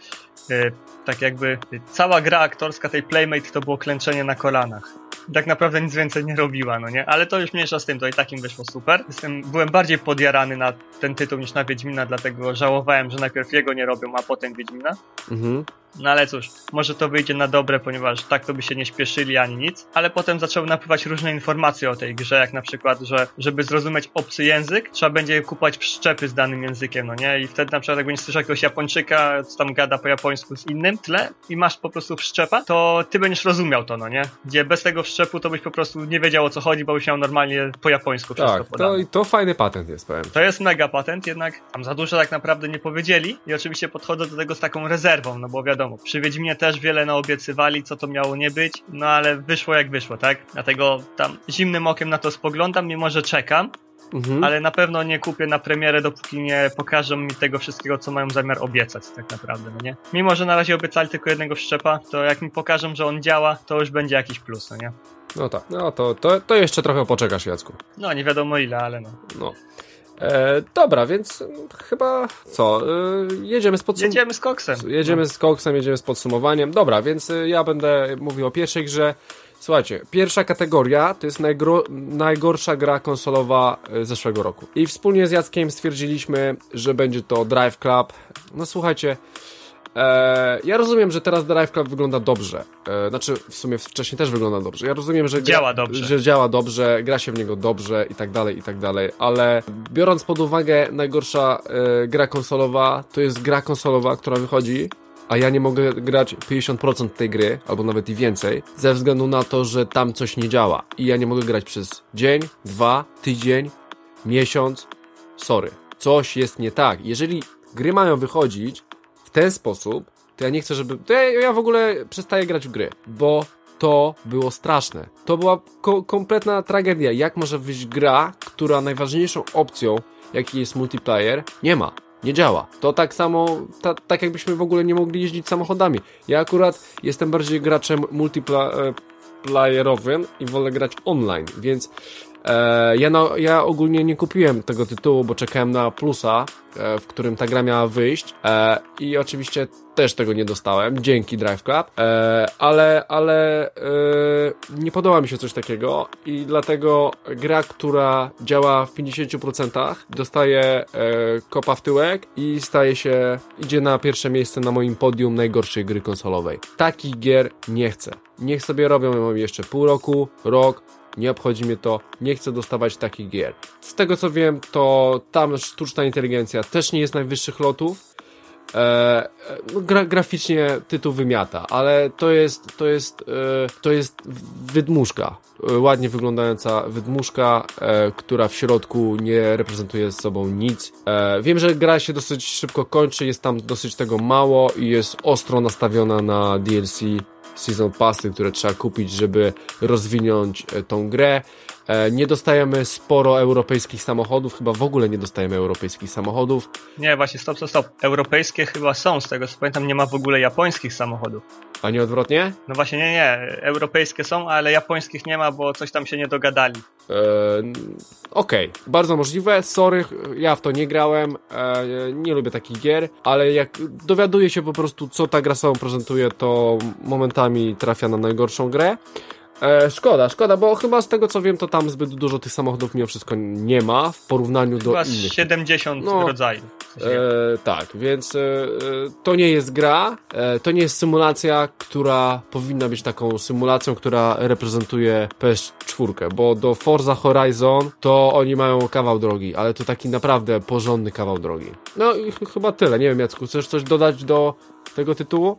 tak jakby cała gra aktorska tej Playmate to było klęczenie na kolanach. Tak naprawdę nic więcej nie robiła, no nie? Ale to już mniejsza z tym, to i takim wyszło super. Jestem, byłem bardziej podjarany na ten tytuł niż na Wiedźmina, dlatego żałowałem, że najpierw jego nie robią, a potem Wiedźmina. Mhm. No ale cóż, może to wyjdzie na dobre, ponieważ tak to by się nie śpieszyli ani nic, ale potem zaczęły napływać różne informacje o tej grze, jak na przykład, że żeby zrozumieć obcy język, trzeba będzie kupować wszczepy z danym językiem, no nie? I wtedy na przykład jak będziesz słyszał jakiegoś Japończyka, co tam gada po japońsku z innym tle i masz po prostu wszczepa, to ty będziesz rozumiał to, no nie? Gdzie bez tego wszczepu to byś po prostu nie wiedział o co chodzi, bo byś miał normalnie po japońsku tak, wszystko podane. To, to fajny patent jest, powiem. To jest mega patent, jednak tam za dużo tak naprawdę nie powiedzieli i oczywiście podchodzę do tego z taką rezerwą, no bo wiadomo, wiadomo, przy Wiedźminie też wiele naobiecywali, co to miało nie być, no ale wyszło jak wyszło, tak? Dlatego tam zimnym okiem na to spoglądam, mimo że czekam, Mhm. ale na pewno nie kupię na premierę, dopóki nie pokażą mi tego wszystkiego, co mają zamiar obiecać tak naprawdę, no nie? Mimo, że na razie obiecali tylko jednego wszczepa, to jak mi pokażą, że on działa, to już będzie jakiś plus, no nie? No tak, no to, to, to jeszcze trochę poczekasz, Jacku. No, nie wiadomo ile, ale no. No. E, dobra, więc chyba co? E, jedziemy z podsumowaniem. Jedziemy z koksem. Jedziemy no. z koksem, jedziemy z podsumowaniem. Dobra, więc e, ja będę mówił o pierwszej grze. Słuchajcie, pierwsza kategoria to jest najgorsza gra konsolowa e, zeszłego roku. I wspólnie z Jackiem stwierdziliśmy, że będzie to Drive Club. No słuchajcie, E, ja rozumiem, że teraz Drive Club wygląda dobrze. E, znaczy, w sumie wcześniej też wygląda dobrze. Ja rozumiem, że działa dobrze. Że działa dobrze, gra się w niego dobrze i tak dalej, i tak dalej, ale biorąc pod uwagę najgorsza e, gra konsolowa, to jest gra konsolowa, która wychodzi a ja nie mogę grać 50% tej gry, albo nawet i więcej, ze względu na to, że tam coś nie działa. I ja nie mogę grać przez dzień, dwa, tydzień, miesiąc. Sorry. Coś jest nie tak. Jeżeli gry mają wychodzić ten sposób, to ja nie chcę, żeby... To ja, ja w ogóle przestaję grać w gry, bo to było straszne. To była ko kompletna tragedia. Jak może wyjść gra, która najważniejszą opcją, jaki jest multiplayer, nie ma. Nie działa. To tak samo, ta, tak jakbyśmy w ogóle nie mogli jeździć samochodami. Ja akurat jestem bardziej graczem multiplayerowym i wolę grać online, więc E, ja, no, ja ogólnie nie kupiłem tego tytułu, bo czekałem na plusa, e, w którym ta gra miała wyjść e, i oczywiście też tego nie dostałem, dzięki Drive Club, ale, ale nie podoba mi się coś takiego i dlatego gra, która działa w 50% dostaje kopa w tyłek i staje się, idzie na pierwsze miejsce na moim podium najgorszej gry konsolowej. Takich gier nie chcę. Niech sobie robią jeszcze pół roku, rok, nie obchodzi mnie to, nie chcę dostawać takich gier. Z tego co wiem, to tam sztuczna inteligencja też nie jest najwyższych lotów. E, no, gra, graficznie tytuł wymiata, ale to jest, to jest, e, to jest wydmuszka. E, ładnie wyglądająca wydmuszka, e, która w środku nie reprezentuje z sobą nic. E, wiem, że gra się dosyć szybko kończy, jest tam dosyć tego mało i jest ostro nastawiona na DLC season passy, które trzeba kupić, żeby rozwinąć e, tą grę. E, nie dostajemy sporo europejskich samochodów, chyba w ogóle nie dostajemy europejskich samochodów. Nie, właśnie, stop, stop, stop. Europejskie chyba są, z tego co pamiętam, nie ma w ogóle japońskich samochodów. A nie odwrotnie? No właśnie, nie, nie. Europejskie są, ale japońskich nie ma, bo coś tam się nie dogadali. Eee, Okej, okay. bardzo możliwe. Sorry, ja w to nie grałem. Eee, nie lubię takich gier, ale jak dowiaduję się po prostu, co ta gra sobą prezentuje, to momentami trafia na najgorszą grę. E, szkoda, szkoda, bo chyba z tego co wiem, to tam zbyt dużo tych samochodów mimo wszystko nie ma w porównaniu do Chyba innych. 70 no, rodzajów. E, tak, więc e, e, to nie jest gra, e, to nie jest symulacja, która powinna być taką symulacją, która reprezentuje PS4, bo do Forza Horizon to oni mają kawał drogi, ale to taki naprawdę porządny kawał drogi. No i ch chyba tyle, nie wiem Jacku, chcesz coś dodać do tego tytułu?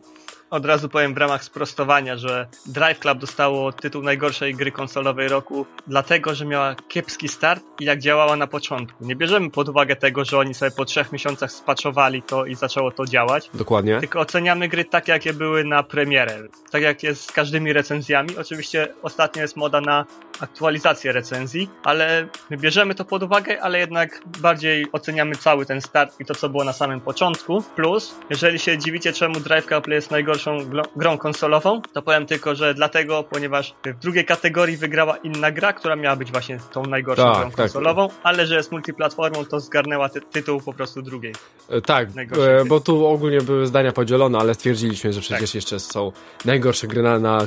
Od razu powiem w ramach sprostowania, że Drive Club dostało tytuł najgorszej gry konsolowej roku, dlatego, że miała kiepski start i jak działała na początku. Nie bierzemy pod uwagę tego, że oni sobie po trzech miesiącach spaczowali to i zaczęło to działać. Dokładnie. Tylko oceniamy gry tak, jakie były na premierę. Tak jak jest z każdymi recenzjami. Oczywiście ostatnio jest moda na aktualizację recenzji, ale my bierzemy to pod uwagę, ale jednak bardziej oceniamy cały ten start i to, co było na samym początku. Plus, jeżeli się dziwicie, czemu Drive Club jest najgorszą grą konsolową, to powiem tylko, że dlatego, ponieważ w drugiej kategorii wygrała inna gra, która miała być właśnie tą najgorszą tak, grą tak. konsolową, ale że jest multiplatformą, to zgarnęła ty tytuł po prostu drugiej. E, tak, e, bo tu ogólnie były zdania podzielone, ale stwierdziliśmy, że przecież tak. jeszcze są najgorsze gry na, na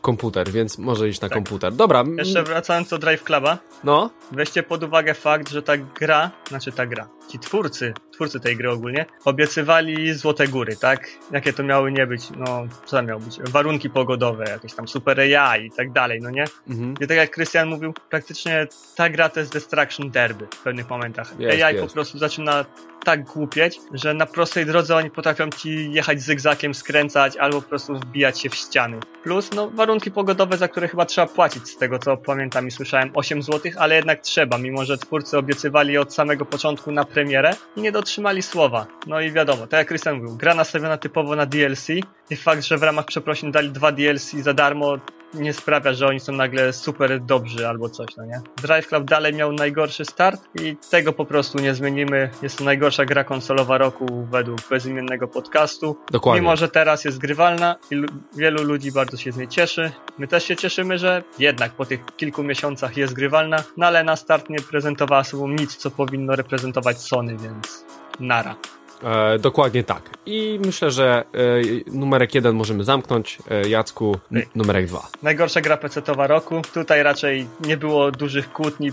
komputer, więc może iść na tak. komputer. Dobra. Jeszcze wracając do Drive Cluba. No. Weźcie pod uwagę fakt, że ta gra, znaczy ta gra, ci twórcy, twórcy tej gry ogólnie, obiecywali złote góry, tak? Jakie to miały nie być, no, co tam miało być? Warunki pogodowe, jakieś tam super AI i tak dalej, no nie? Mhm. I tak jak Krystian mówił, praktycznie ta gra to jest Destruction Derby w pewnych momentach. Jest, AI jest. po prostu zaczyna tak głupieć, że na prostej drodze oni potrafią ci jechać zygzakiem, skręcać albo po prostu wbijać się w ściany. Plus, no, warunki pogodowe, za które chyba trzeba płacić, z tego co pamiętam i słyszałem, 8 zł, ale jednak trzeba, mimo że twórcy obiecywali od samego początku na premierę i nie dotrzymali słowa. No i wiadomo, tak jak Krystian mówił, gra nastawiona typowo na DLC i fakt, że w ramach przeprosin dali dwa DLC za darmo, nie sprawia, że oni są nagle super dobrzy albo coś, no nie? Drive Club dalej miał najgorszy start i tego po prostu nie zmienimy. Jest to najgorsza gra konsolowa roku według bezimiennego podcastu. Dokładnie. Mimo, że teraz jest grywalna i wielu ludzi bardzo się z niej cieszy. My też się cieszymy, że jednak po tych kilku miesiącach jest grywalna, no ale na start nie prezentowała sobą nic, co powinno reprezentować Sony, więc nara. E, dokładnie tak. I myślę, że e, numerek jeden możemy zamknąć. E, Jacku, n- numerek dwa. Najgorsza gra PC-towa roku. Tutaj raczej nie było dużych kłótni,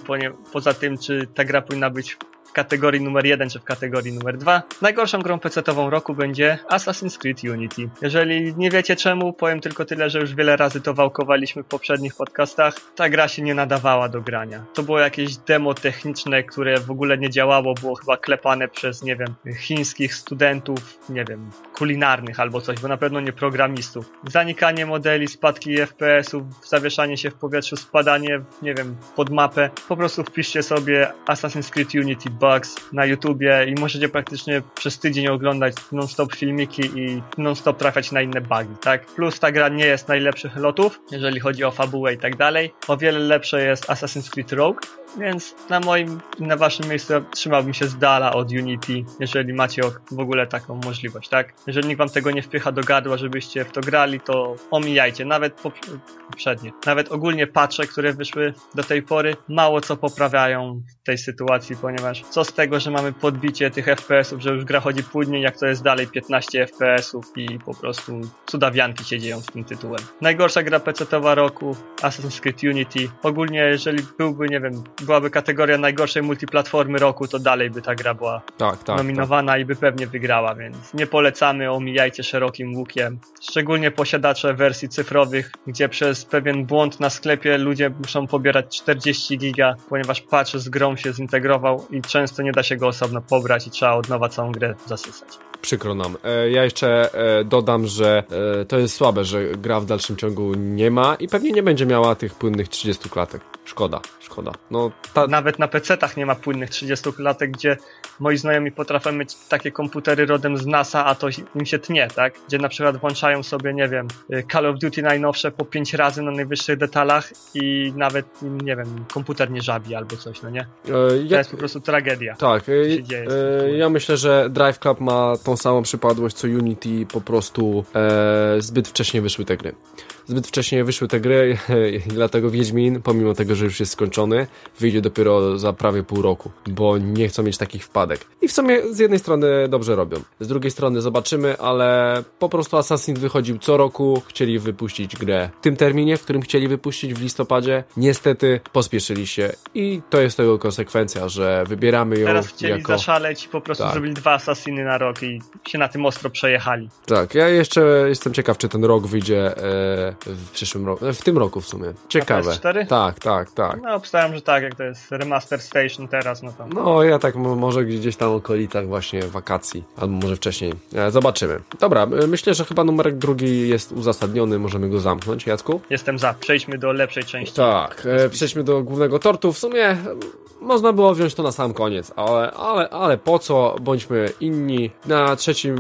poza tym, czy ta gra powinna być kategorii numer 1 czy w kategorii numer 2. Najgorszą grą PC-ową roku będzie Assassin's Creed Unity. Jeżeli nie wiecie czemu, powiem tylko tyle, że już wiele razy to wałkowaliśmy w poprzednich podcastach. Ta gra się nie nadawała do grania. To było jakieś demo techniczne, które w ogóle nie działało, było chyba klepane przez, nie wiem, chińskich studentów, nie wiem, kulinarnych albo coś, bo na pewno nie programistów. Zanikanie modeli, spadki FPS-ów, zawieszanie się w powietrzu, spadanie, nie wiem, pod mapę. Po prostu wpiszcie sobie Assassin's Creed Unity bugs na YouTubie i możecie praktycznie przez tydzień oglądać non-stop filmiki i non-stop trafiać na inne bugi, tak? Plus ta gra nie jest najlepszych lotów, jeżeli chodzi o fabułę i tak dalej. O wiele lepsze jest Assassin's Creed Rogue, więc na moim i na waszym miejscu trzymałbym się z dala od Unity, jeżeli macie w ogóle taką możliwość, tak? Jeżeli nikt wam tego nie wpycha do gardła, żebyście w to grali, to omijajcie. Nawet poprzednie. Nawet ogólnie patche, które wyszły do tej pory, mało co poprawiają w tej sytuacji, ponieważ co z tego, że mamy podbicie tych FPS-ów, że już gra chodzi płynnie, jak to jest dalej 15 FPS-ów i po prostu cudawianki się dzieją z tym tytułem. Najgorsza gra PC-towa roku, Assassin's Creed Unity. Ogólnie, jeżeli byłby, nie wiem, byłaby kategoria najgorszej multiplatformy roku, to dalej by ta gra była tak, tak, nominowana tak. i by pewnie wygrała, więc nie polecamy, omijajcie szerokim łukiem. Szczególnie posiadacze wersji cyfrowych, gdzie przez pewien błąd na sklepie ludzie muszą pobierać 40 giga, ponieważ patch z grą się zintegrował i często nie da się go osobno pobrać i trzeba od nowa całą grę zasysać przykro nam. E, ja jeszcze e, dodam, że e, to jest słabe, że gra w dalszym ciągu nie ma i pewnie nie będzie miała tych płynnych 30 klatek. Szkoda, szkoda. No, ta... Nawet na PC-tach nie ma płynnych 30 klatek, gdzie moi znajomi potrafią mieć takie komputery rodem z NASA, a to im się tnie, tak? Gdzie na przykład włączają sobie, nie wiem, Call of Duty najnowsze po 5 razy na najwyższych detalach i nawet, nie wiem, komputer nie żabi albo coś, no nie? E, to jest po prostu tragedia. Tak, e, e, ja myślę, że Drive Club ma tą samą przypadłość co Unity, po prostu e, zbyt wcześnie wyszły te gry zbyt wcześnie wyszły te gry, (laughs) dlatego Wiedźmin, pomimo tego, że już jest skończony, wyjdzie dopiero za prawie pół roku, bo nie chcą mieć takich wpadek. I w sumie z jednej strony dobrze robią, z drugiej strony zobaczymy, ale po prostu Assassin wychodził co roku, chcieli wypuścić grę w tym terminie, w którym chcieli wypuścić w listopadzie. Niestety pospieszyli się i to jest tego konsekwencja, że wybieramy ją Teraz chcieli jako... zaszaleć i po prostu Tak. zrobili dwa Assassiny na rok i się na tym ostro przejechali. Tak, ja jeszcze jestem ciekaw, czy ten rok wyjdzie e, w przyszłym roku, w tym roku w sumie. Ciekawe. PS4? Tak, tak, tak. No, obstawiam, że tak, jak to jest Remaster Station teraz, no to... No, ja tak może gdzieś tam w okolicach właśnie wakacji, albo może wcześniej. E, zobaczymy. Dobra, e, myślę, że chyba numerek drugi jest uzasadniony, możemy go zamknąć, Jacku? Jestem za. Przejdźmy do lepszej części. Tak, e, przejdźmy do głównego tortu. W sumie można było wziąć to na sam koniec, ale, ale, ale po co? Bądźmy inni. Na trzecim,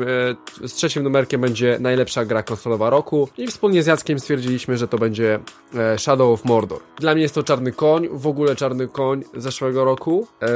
z trzecim numerkiem będzie najlepsza gra konsolowa roku i wspólnie z Jackiem stwierdziliśmy, że to będzie e, Shadow of Mordor. Dla mnie jest to czarny koń, w ogóle czarny koń zeszłego roku. E,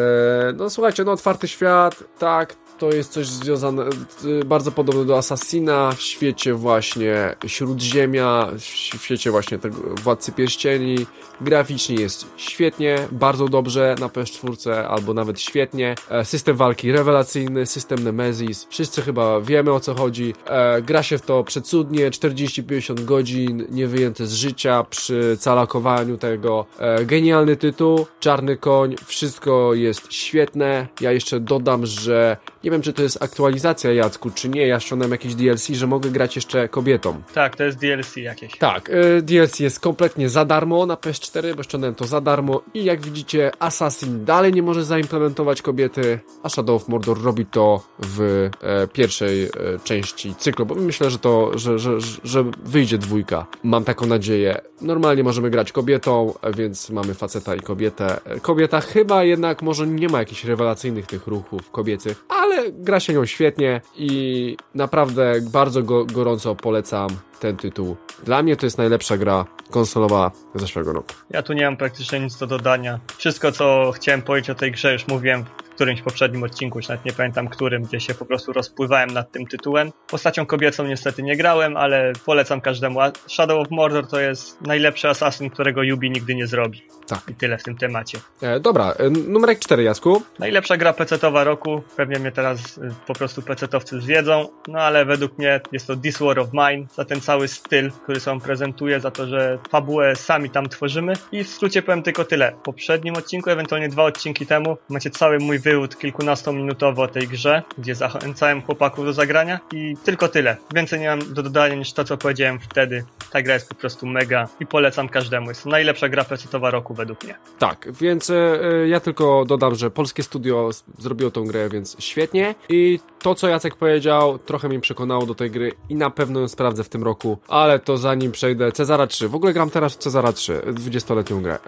no słuchajcie, no otwarty świat, tak, to jest coś związane, y, bardzo podobne do Assassina w świecie właśnie Śródziemia, w świecie właśnie tego Władcy Pierścieni. Graficznie jest świetnie, bardzo dobrze na PS4 albo nawet świetnie. E, System walki rewelacyjny, system Nemesis, wszyscy chyba wiemy o co chodzi. E, Gra się w to przecudnie, 40-50 godzin, nie wyjęte z życia przy calakowaniu tego. E, Genialny tytuł, czarny koń, wszystko jest świetne. Ja jeszcze dodam, że nie wiem, czy to jest aktualizacja Jacku, czy nie. Ja ściągnąłem jakieś DLC, że mogę grać jeszcze kobietom. Tak, to jest DLC jakieś. Tak, y, DLC jest kompletnie za darmo na PS4, bo ściągnąłem to za darmo i jak widzicie Assassin dalej nie może zaimplementować kobiety, a Shadow of Mordor robi to w e, pierwszej e, części cyklu, bo myślę, że to, że, że, że wyjdzie dwójka. Mam taką nadzieję. Normalnie możemy grać kobietą, więc mamy faceta i kobietę. Kobieta chyba jednak może nie ma jakichś rewelacyjnych tych ruchów kobiecych, ale gra się nią świetnie i naprawdę bardzo go, gorąco polecam ten tytuł. Dla mnie to jest najlepsza gra konsolowa zeszłego roku. Ja tu nie mam praktycznie nic do dodania. Wszystko, co chciałem powiedzieć o tej grze, już mówiłem w którymś poprzednim odcinku, już nawet nie pamiętam którym, gdzie się po prostu rozpływałem nad tym tytułem. Postacią kobiecą niestety nie grałem, ale polecam każdemu. Shadow of Mordor to jest najlepszy Assassin, którego Yubi nigdy nie zrobi. Tak. I tyle w tym temacie. E, dobra, e, numerek 4, Jasku. Najlepsza gra PC-towa roku. Pewnie mnie teraz y, po prostu PC-towcy zwiedzą, no ale według mnie jest to This War of Mine, za ten cały styl, który sam prezentuje, za to, że fabułę sami tam tworzymy. I w skrócie powiem tylko tyle. W poprzednim odcinku, ewentualnie dwa odcinki temu, macie cały mój wywód kilkunastominutowy o tej grze, gdzie zachęcałem chłopaków do zagrania i tylko tyle. Więcej nie mam do dodania niż to, co powiedziałem wtedy. Ta gra jest po prostu mega i polecam każdemu. Jest najlepsza gra PC-towa roku według mnie. Tak, więc e, e, ja tylko dodam, że polskie studio zrobiło tą grę, więc świetnie. I to, co Jacek powiedział, trochę mnie przekonało do tej gry i na pewno ją sprawdzę w tym roku, ale to zanim przejdę Cezara 3. W ogóle gram teraz Cezara 3, 20-letnią grę.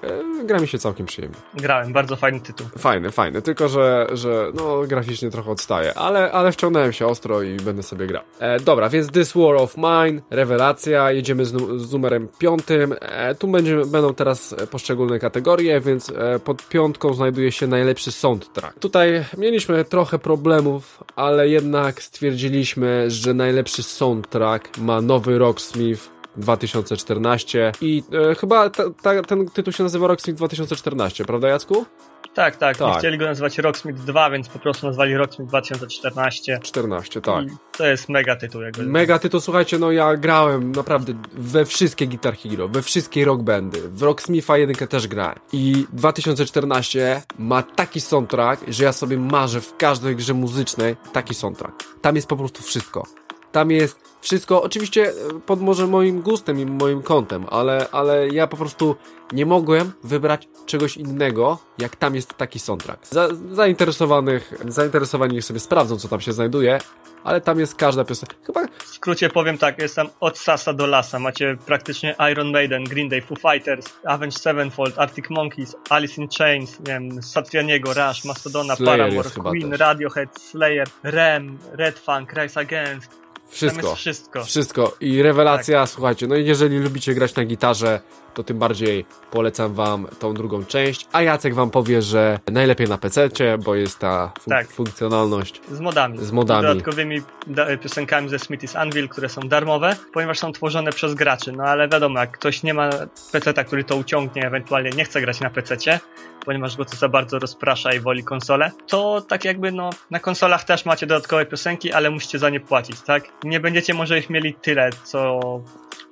E, gra mi się całkiem przyjemnie. Grałem, bardzo fajny tytuł. Fajny, fajny, tylko że, że no graficznie trochę odstaje, ale, ale wciągnąłem się ostro i będę sobie grał. E, dobra, więc This War of Mine, rewelacja, jedziemy z, z numerem piątym. E, tu będzie, będą teraz poszczególne kategorie, więc e, pod piątką znajduje się najlepszy soundtrack. Tutaj mieliśmy trochę problemów, ale jednak stwierdziliśmy, że najlepszy soundtrack ma nowy Rocksmith 2014 i e, chyba ta, ta, ten tytuł się nazywa Rocksmith 2014, prawda Jacku? Tak, tak, Tak. Nie chcieli go nazywać Rocksmith 2, więc po prostu nazwali Rocksmith 2014. 14, tak. I to jest mega tytuł. Jakby. Mega tytuł, słuchajcie, no ja grałem naprawdę we wszystkie Guitar Hero, we wszystkie rock bandy, w Rocksmitha 1 też grałem. I 2014 ma taki soundtrack, że ja sobie marzę w każdej grze muzycznej taki soundtrack. Tam jest po prostu wszystko. Tam jest wszystko, oczywiście e, pod może moim gustem i moim kątem, ale, ale ja po prostu nie mogłem wybrać czegoś innego, jak tam jest taki soundtrack. Za, zainteresowanych, zainteresowani niech sobie sprawdzą, co tam się znajduje, ale tam jest każda piosenka. Chyba W skrócie powiem tak, jestem od sasa do lasa. Macie praktycznie Iron Maiden, Green Day, Foo Fighters, Avenged Sevenfold, Arctic Monkeys, Alice in Chains, nie wiem, Satrianiego, Rush, Mastodona, Slayer Paramore, jest Queen. Radiohead, Slayer, Rem, Red Funk, Rise Against. Wszystko. wszystko. Wszystko. I rewelacja, słuchajcie, no i jeżeli lubicie grać na gitarze, to tym bardziej polecam wam tą drugą część, a Jacek wam powie, że najlepiej na PC, bo jest ta fun Tak. funkcjonalność. Z modami. Z modami. Dodatkowymi da- piosenkami ze Smithy's Anvil, które są darmowe, ponieważ są tworzone przez graczy. No ale wiadomo, jak ktoś nie ma PC-ta, który to uciągnie, ewentualnie nie chce grać na PC-cie, ponieważ go to za bardzo rozprasza i woli konsolę, to tak jakby no na konsolach też macie dodatkowe piosenki, ale musicie za nie płacić, tak? Nie będziecie może ich mieli tyle, co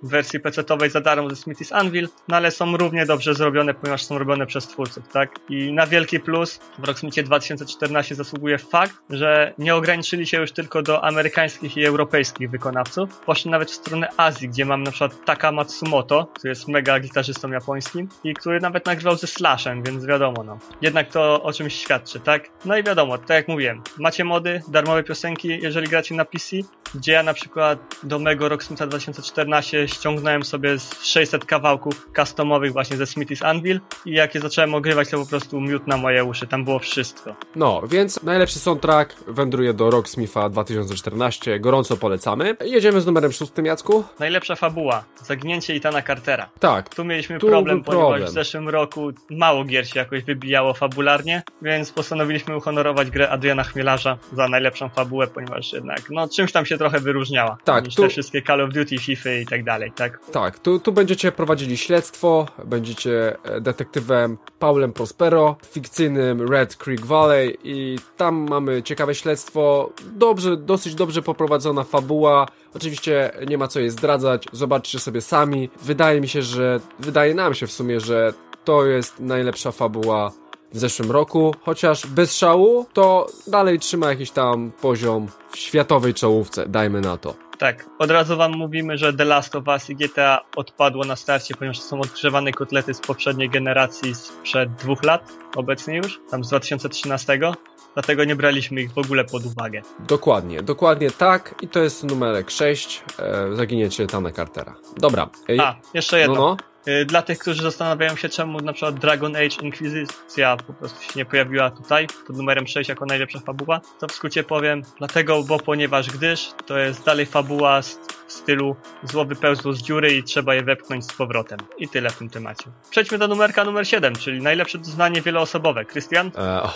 w wersji PC-owej za darmo ze Smithy's Anvil, no ale są równie dobrze zrobione, ponieważ są robione przez twórców, tak? I na wielki plus w Rocksmithie 2014 zasługuje fakt, że nie ograniczyli się już tylko do amerykańskich i europejskich wykonawców, poszli nawet w stronę Azji, gdzie mam na przykład Taka Matsumoto, który jest mega gitarzystą japońskim i który nawet nagrywał ze Slashem, więc wiadomo, no. Jednak to o czymś świadczy, tak? No i wiadomo, tak jak mówiłem, macie mody, darmowe piosenki, jeżeli gracie na PC, gdzie ja na przykład do mego Rocksmitha 2014 ściągnąłem sobie z 600 kawałków customowych właśnie ze Smithy's Anvil i jak je zacząłem ogrywać, to po prostu miód na moje uszy, tam było wszystko. No, więc najlepszy soundtrack wędruje do Rocksmitha 2014, gorąco polecamy. Jedziemy z numerem szóstym, Jacku? Najlepsza fabuła, Zaginięcie Itana Cartera. Tak, Tu mieliśmy Tu problem, ponieważ problem. w zeszłym roku mało gier się jakoś wybijało fabularnie, więc postanowiliśmy uhonorować grę Adriana Chmielarza za najlepszą fabułę, ponieważ jednak, no, czymś tam się trochę wyróżniała Tak, niż tu- te wszystkie Call of Duty, FIFA i tak dalej, tak? Tak, tu, tu będziecie prowadzili śledztwo, będziecie e, detektywem Paulem Prospero fikcyjnym Red Creek Valley i tam mamy ciekawe śledztwo, dobrze, dosyć dobrze poprowadzona fabuła, oczywiście nie ma co jej zdradzać, zobaczcie sobie sami, wydaje mi się, że, wydaje nam się w sumie, że to jest najlepsza fabuła w zeszłym roku, chociaż bez szału, to dalej trzyma jakiś tam poziom w światowej czołówce, dajmy na to. Tak, od razu wam mówimy, że The Last of Us i GTA odpadło na starcie, ponieważ to są odgrzewane kotlety z poprzedniej generacji sprzed dwóch lat, obecnie już, tam z 2013, dlatego nie braliśmy ich w ogóle pod uwagę. Dokładnie, dokładnie tak. I to jest numerek 6, e, zaginięcie Tana Cartera. Dobra. Ej, A, jeszcze jedno. no, no. Y, Dla tych, którzy zastanawiają się, czemu na przykład Dragon Age Inquisicja po prostu się nie pojawiła tutaj, pod numerem 6 jako najlepsza fabuła, to w skrócie powiem, dlatego, bo ponieważ gdyż to jest dalej fabuła w stylu zło wypełzło z dziury i trzeba je wepchnąć z powrotem. I tyle w tym temacie. Przejdźmy do numerka numer 7, czyli najlepsze doznanie wieloosobowe. Krystian? E.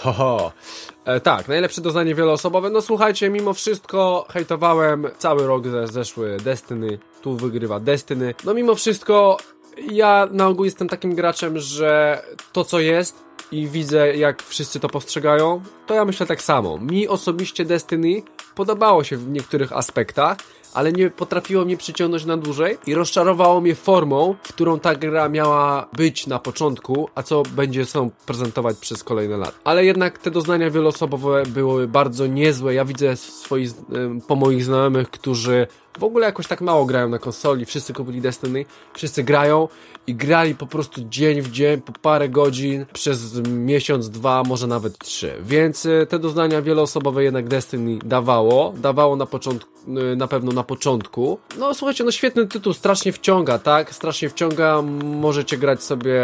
E, tak, najlepsze doznanie wieloosobowe. No słuchajcie, mimo wszystko hejtowałem cały rok ze, zeszły Destiny. Tu wygrywa Destiny. No mimo wszystko ja na ogół jestem takim graczem, że to co jest i widzę jak wszyscy to postrzegają, to ja myślę tak samo. Mi osobiście Destiny podobało się w niektórych aspektach, ale nie potrafiło mnie przyciągnąć na dłużej i rozczarowało mnie formą, w którą ta gra miała być na początku, a co będzie są prezentować przez kolejne lata. Ale jednak te doznania wieloosobowe były bardzo niezłe. Ja widzę swoich, po moich znajomych, którzy w ogóle jakoś tak mało grają na konsoli, wszyscy kupili Destiny, wszyscy grają i grali po prostu dzień w dzień, po parę godzin, przez miesiąc, dwa, może nawet trzy. Więc y, te doznania wieloosobowe jednak Destiny dawało, dawało na początku, na pewno na początku. No słuchajcie, no świetny tytuł, strasznie wciąga, tak? Strasznie wciąga, możecie grać sobie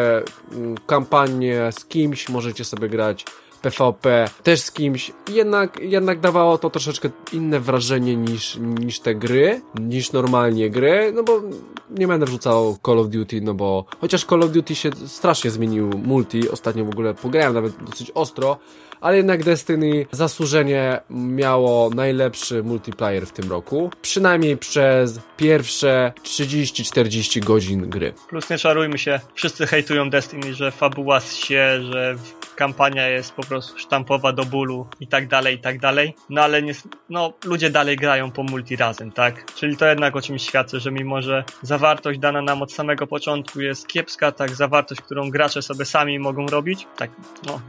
mm, kampanię z kimś, możecie sobie grać PvP też z kimś. Jednak, jednak dawało to troszeczkę inne wrażenie niż, niż te gry, niż normalnie gry, no bo nie będę wrzucał Call of Duty, no bo chociaż Call of Duty się strasznie zmienił multi, ostatnio w ogóle pograłem nawet dosyć ostro, ale jednak Destiny zasłużenie miało najlepszy multiplayer w tym roku, przynajmniej przez pierwsze 30-40 godzin gry. Plus nie czarujmy się, wszyscy hejtują Destiny, że fabuła się, że kampania jest po prostu sztampowa do bólu i tak dalej, i tak dalej. No ale nie, no, ludzie dalej grają po multi razem, tak? Czyli to jednak o czymś świadczy, że mimo, że zawartość dana nam od samego początku jest kiepska, tak zawartość, którą gracze sobie sami mogą robić, tak, no,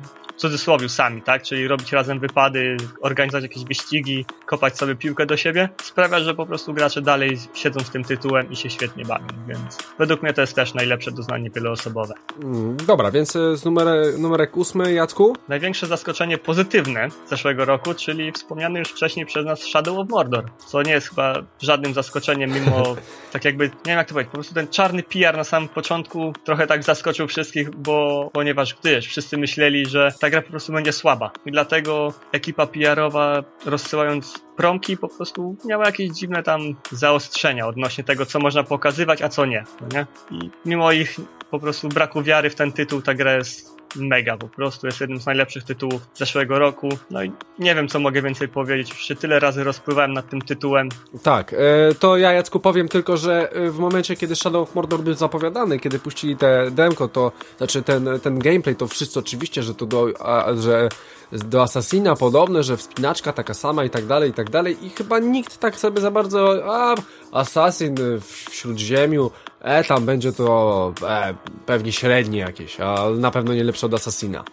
cudzysłowie sami, tak? Czyli robić razem wypady, organizować jakieś wyścigi, kopać sobie piłkę do siebie, sprawia, że po prostu gracze dalej siedzą z tym tytułem i się świetnie bawią, więc według mnie to jest też najlepsze doznanie wieloosobowe. Mm, Dobra, więc e, z numer, numerek ósmy, Jacku? Największe zaskoczenie pozytywne zeszłego roku, czyli wspomniany już wcześniej przez nas Shadow of Mordor, co nie jest chyba żadnym zaskoczeniem, mimo (laughs) tak jakby, nie wiem jak to powiedzieć, po prostu ten czarny PR na samym początku trochę tak zaskoczył wszystkich, bo ponieważ gdyż wszyscy myśleli, że tak gra po prostu będzie słaba. I dlatego ekipa PR-owa rozsyłając promki po prostu miała jakieś dziwne tam zaostrzenia odnośnie tego, co można pokazywać, a co nie. No nie? I mimo ich po prostu braku wiary w ten tytuł, ta gra jest mega po prostu. Jest jednym z najlepszych tytułów zeszłego roku. No i nie wiem, co mogę więcej powiedzieć. Już się tyle razy rozpływałem nad tym tytułem. Tak, e, to ja Jacku powiem tylko, że e, w momencie, kiedy Shadow of Mordor był zapowiadany, kiedy puścili te demko, to znaczy ten, ten gameplay, to wszyscy oczywiście, że to do, a, że do Assassina podobne, że wspinaczka taka sama i tak dalej, i tak dalej i chyba nikt tak sobie za bardzo a, Assassin w Śródziemiu e, tam będzie to e, pewnie średnie jakieś, a na pewno nie lepsze od Assassina.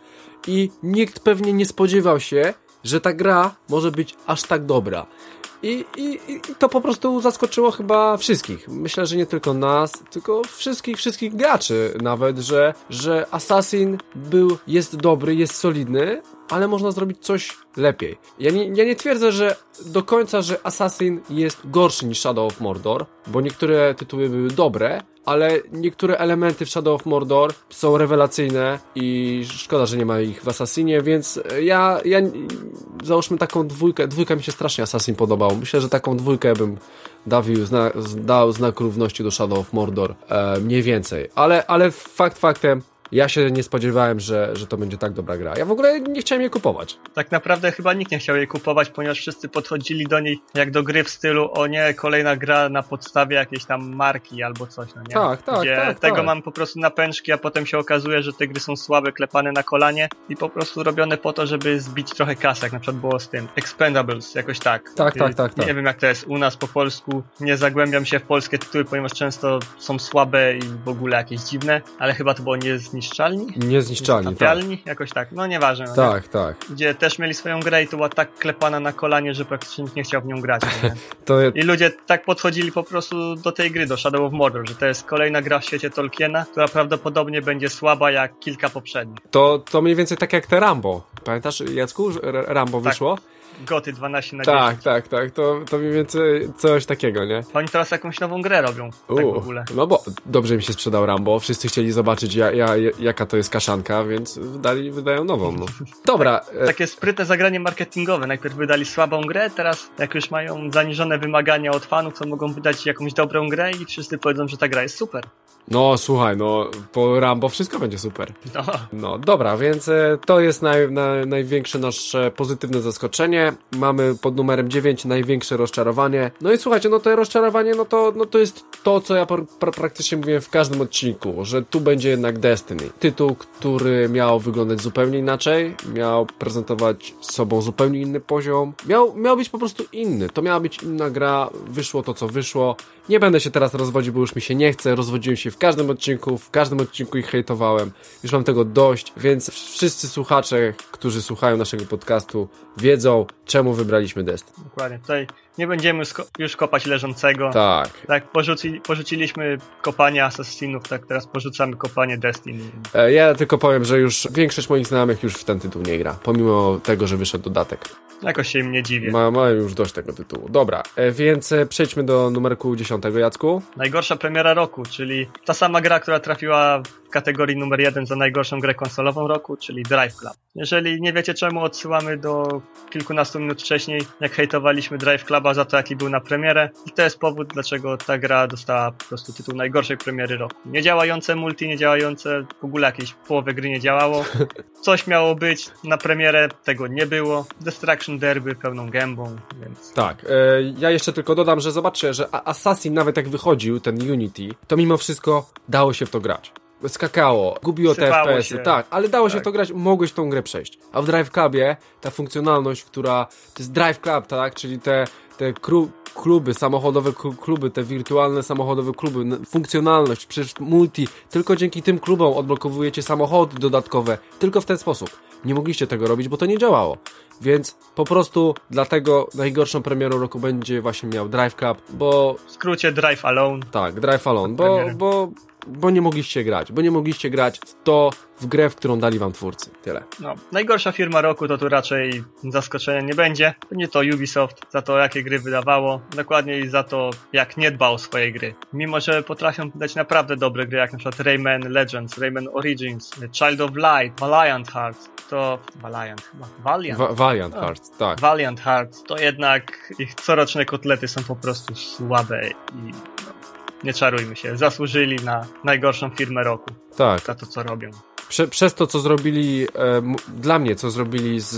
I nikt pewnie nie spodziewał się, że ta gra może być aż tak dobra. I, i, I to po prostu zaskoczyło chyba wszystkich. Myślę, że nie tylko nas, tylko wszystkich, wszystkich graczy nawet, że, że Assassin był, jest dobry, jest solidny, ale można zrobić coś lepiej. Ja nie, ja nie twierdzę, że do końca, że Assassin jest gorszy niż Shadow of Mordor, bo niektóre tytuły były dobre, ale niektóre elementy w Shadow of Mordor są rewelacyjne i szkoda, że nie ma ich w Assassinie, więc ja, ja załóżmy taką dwójkę, dwójka mi się strasznie Assassin podobał. Myślę, że taką dwójkę bym dawił, zna, dał znak równości do Shadow of Mordor, e, mniej więcej. Ale, ale fakt faktem, ja się nie spodziewałem, że, że to będzie tak dobra gra. Ja w ogóle nie chciałem jej kupować. Tak naprawdę chyba nikt nie chciał jej kupować, ponieważ wszyscy podchodzili do niej jak do gry w stylu o nie, kolejna gra na podstawie jakiejś tam marki albo coś, no nie? Tak, tak, Gdzie tak. tego tak. mam po prostu na pęczki, a potem się okazuje, że te gry są słabe, klepane na kolanie i po prostu robione po to, żeby zbić trochę kasy, jak na przykład było z tym Expendables, jakoś tak. Tak, Y, tak, tak, tak. Nie wiem jak to jest u nas po polsku, nie zagłębiam się w polskie tytuły, ponieważ często są słabe i w ogóle jakieś dziwne, ale chyba to było niezniszczalni? Niezniszczalni, tak. Jakoś tak, no nieważne. no nie? Tak, tak. Gdzie też mieli swoją grę i to była tak klepana na kolanie, że praktycznie nikt nie chciał w nią grać. (laughs) To, I ludzie tak podchodzili po prostu do tej gry, do Shadow of Mordor, że to jest kolejna gra w świecie Tolkiena, która prawdopodobnie będzie słaba jak kilka poprzednich. to, to mniej więcej tak jak te Rambo. Pamiętasz, Jacku, Rambo Tak. wyszło? Goty 12 na 10. Tak, tak, tak. To, to mniej więcej coś takiego, nie? Oni teraz jakąś nową grę robią, tak w U, ogóle. No bo dobrze im się sprzedał Rambo, wszyscy chcieli zobaczyć ja, ja, jaka to jest kaszanka, więc wydali, wydają nową. No. Dobra, e, Takie sprytne zagranie marketingowe. Najpierw wydali słabą grę, teraz jak już mają zaniżone wymagania od fanów, to mogą wydać jakąś dobrą grę i wszyscy powiedzą, że ta gra jest super. No słuchaj, no po Rambo wszystko będzie super. No, No dobra, więc e, to jest naj, naj, największe nasze pozytywne zaskoczenie. Mamy pod numerem 9 największe rozczarowanie. No i słuchajcie, no to rozczarowanie, no to, no to jest to, co ja pra, pra, praktycznie mówiłem w każdym odcinku, że tu będzie jednak Destiny. Tytuł, który miał wyglądać zupełnie inaczej, miał prezentować sobą zupełnie inny poziom, miał, miał być po prostu inny. To miała być inna gra, wyszło to, co wyszło. Nie będę się teraz rozwodził, bo już mi się nie chce. Rozwodziłem się w każdym odcinku, w każdym odcinku ich hejtowałem. Już mam tego dość, więc wszyscy słuchacze, którzy słuchają naszego podcastu, wiedzą, czemu wybraliśmy Destiny. dokładnie. Tutaj nie będziemy już kopać leżącego. Tak. Tak, porzuci, porzuciliśmy kopanie Assassinów, tak teraz porzucamy kopanie Destiny. E, Ja tylko powiem, że już większość moich znajomych już w ten tytuł nie gra, pomimo tego, że wyszedł dodatek. Jakoś się im nie dziwię. Ma, mają już dość tego tytułu. Dobra, e, więc e, przejdźmy do numerku 10, Jacku. Najgorsza premiera roku, czyli ta sama gra, która trafiła w kategorii numer jeden za najgorszą grę konsolową roku, czyli Drive Club. Jeżeli nie wiecie czemu, odsyłamy do kilkunastu minut wcześniej, jak hejtowaliśmy Drive Cluba za to, jaki był na premierę. I to jest powód, dlaczego ta gra dostała po prostu tytuł najgorszej premiery roku. Niedziałające multi, niedziałające, w ogóle jakieś połowy gry nie działało. (laughs) Coś miało być na premierę, tego nie było. Destruction Derby pełną gębą, więc Tak, e, ja jeszcze tylko dodam, że zobaczcie, że Assassin nawet jak wychodził, ten Unity, to mimo wszystko dało się w to grać. Skakało, gubiło te FPS-y, się. tak, ale dało się Tak. w to grać, mogłeś tą grę przejść. A w Drive Clubie ta funkcjonalność, która, to jest Drive Club, tak, czyli te, te kru, kluby, samochodowe klu- kluby, te wirtualne samochodowe kluby, funkcjonalność, przecież multi, tylko dzięki tym klubom odblokowujecie samochody dodatkowe, tylko w ten sposób. Nie mogliście tego robić, bo to nie działało. Więc po prostu dlatego najgorszą premierą roku będzie właśnie miał Drive Club, bo w skrócie Drive Alone. tak, Drive Alone, bo, bo, bo nie mogliście grać, bo nie mogliście grać w to, w grę, w którą dali wam twórcy. Tyle. No, najgorsza firma roku to tu raczej zaskoczenia nie będzie. Nie to Ubisoft za to, jakie gry wydawało, dokładniej za to, jak nie dba o swoje gry. Mimo, że potrafią dać naprawdę dobre gry, jak na przykład Rayman Legends, Rayman Origins, Child of Light, Valiant Hearts. to Valiant chyba. Valiant. Va Valiant. Hearts, tak. Valiant Hearts, to jednak ich coroczne kotlety są po prostu słabe i no, nie czarujmy się, zasłużyli na najgorszą firmę roku Tak. za to, co robią. Prze przez to, co zrobili, e, dla mnie, co zrobili z,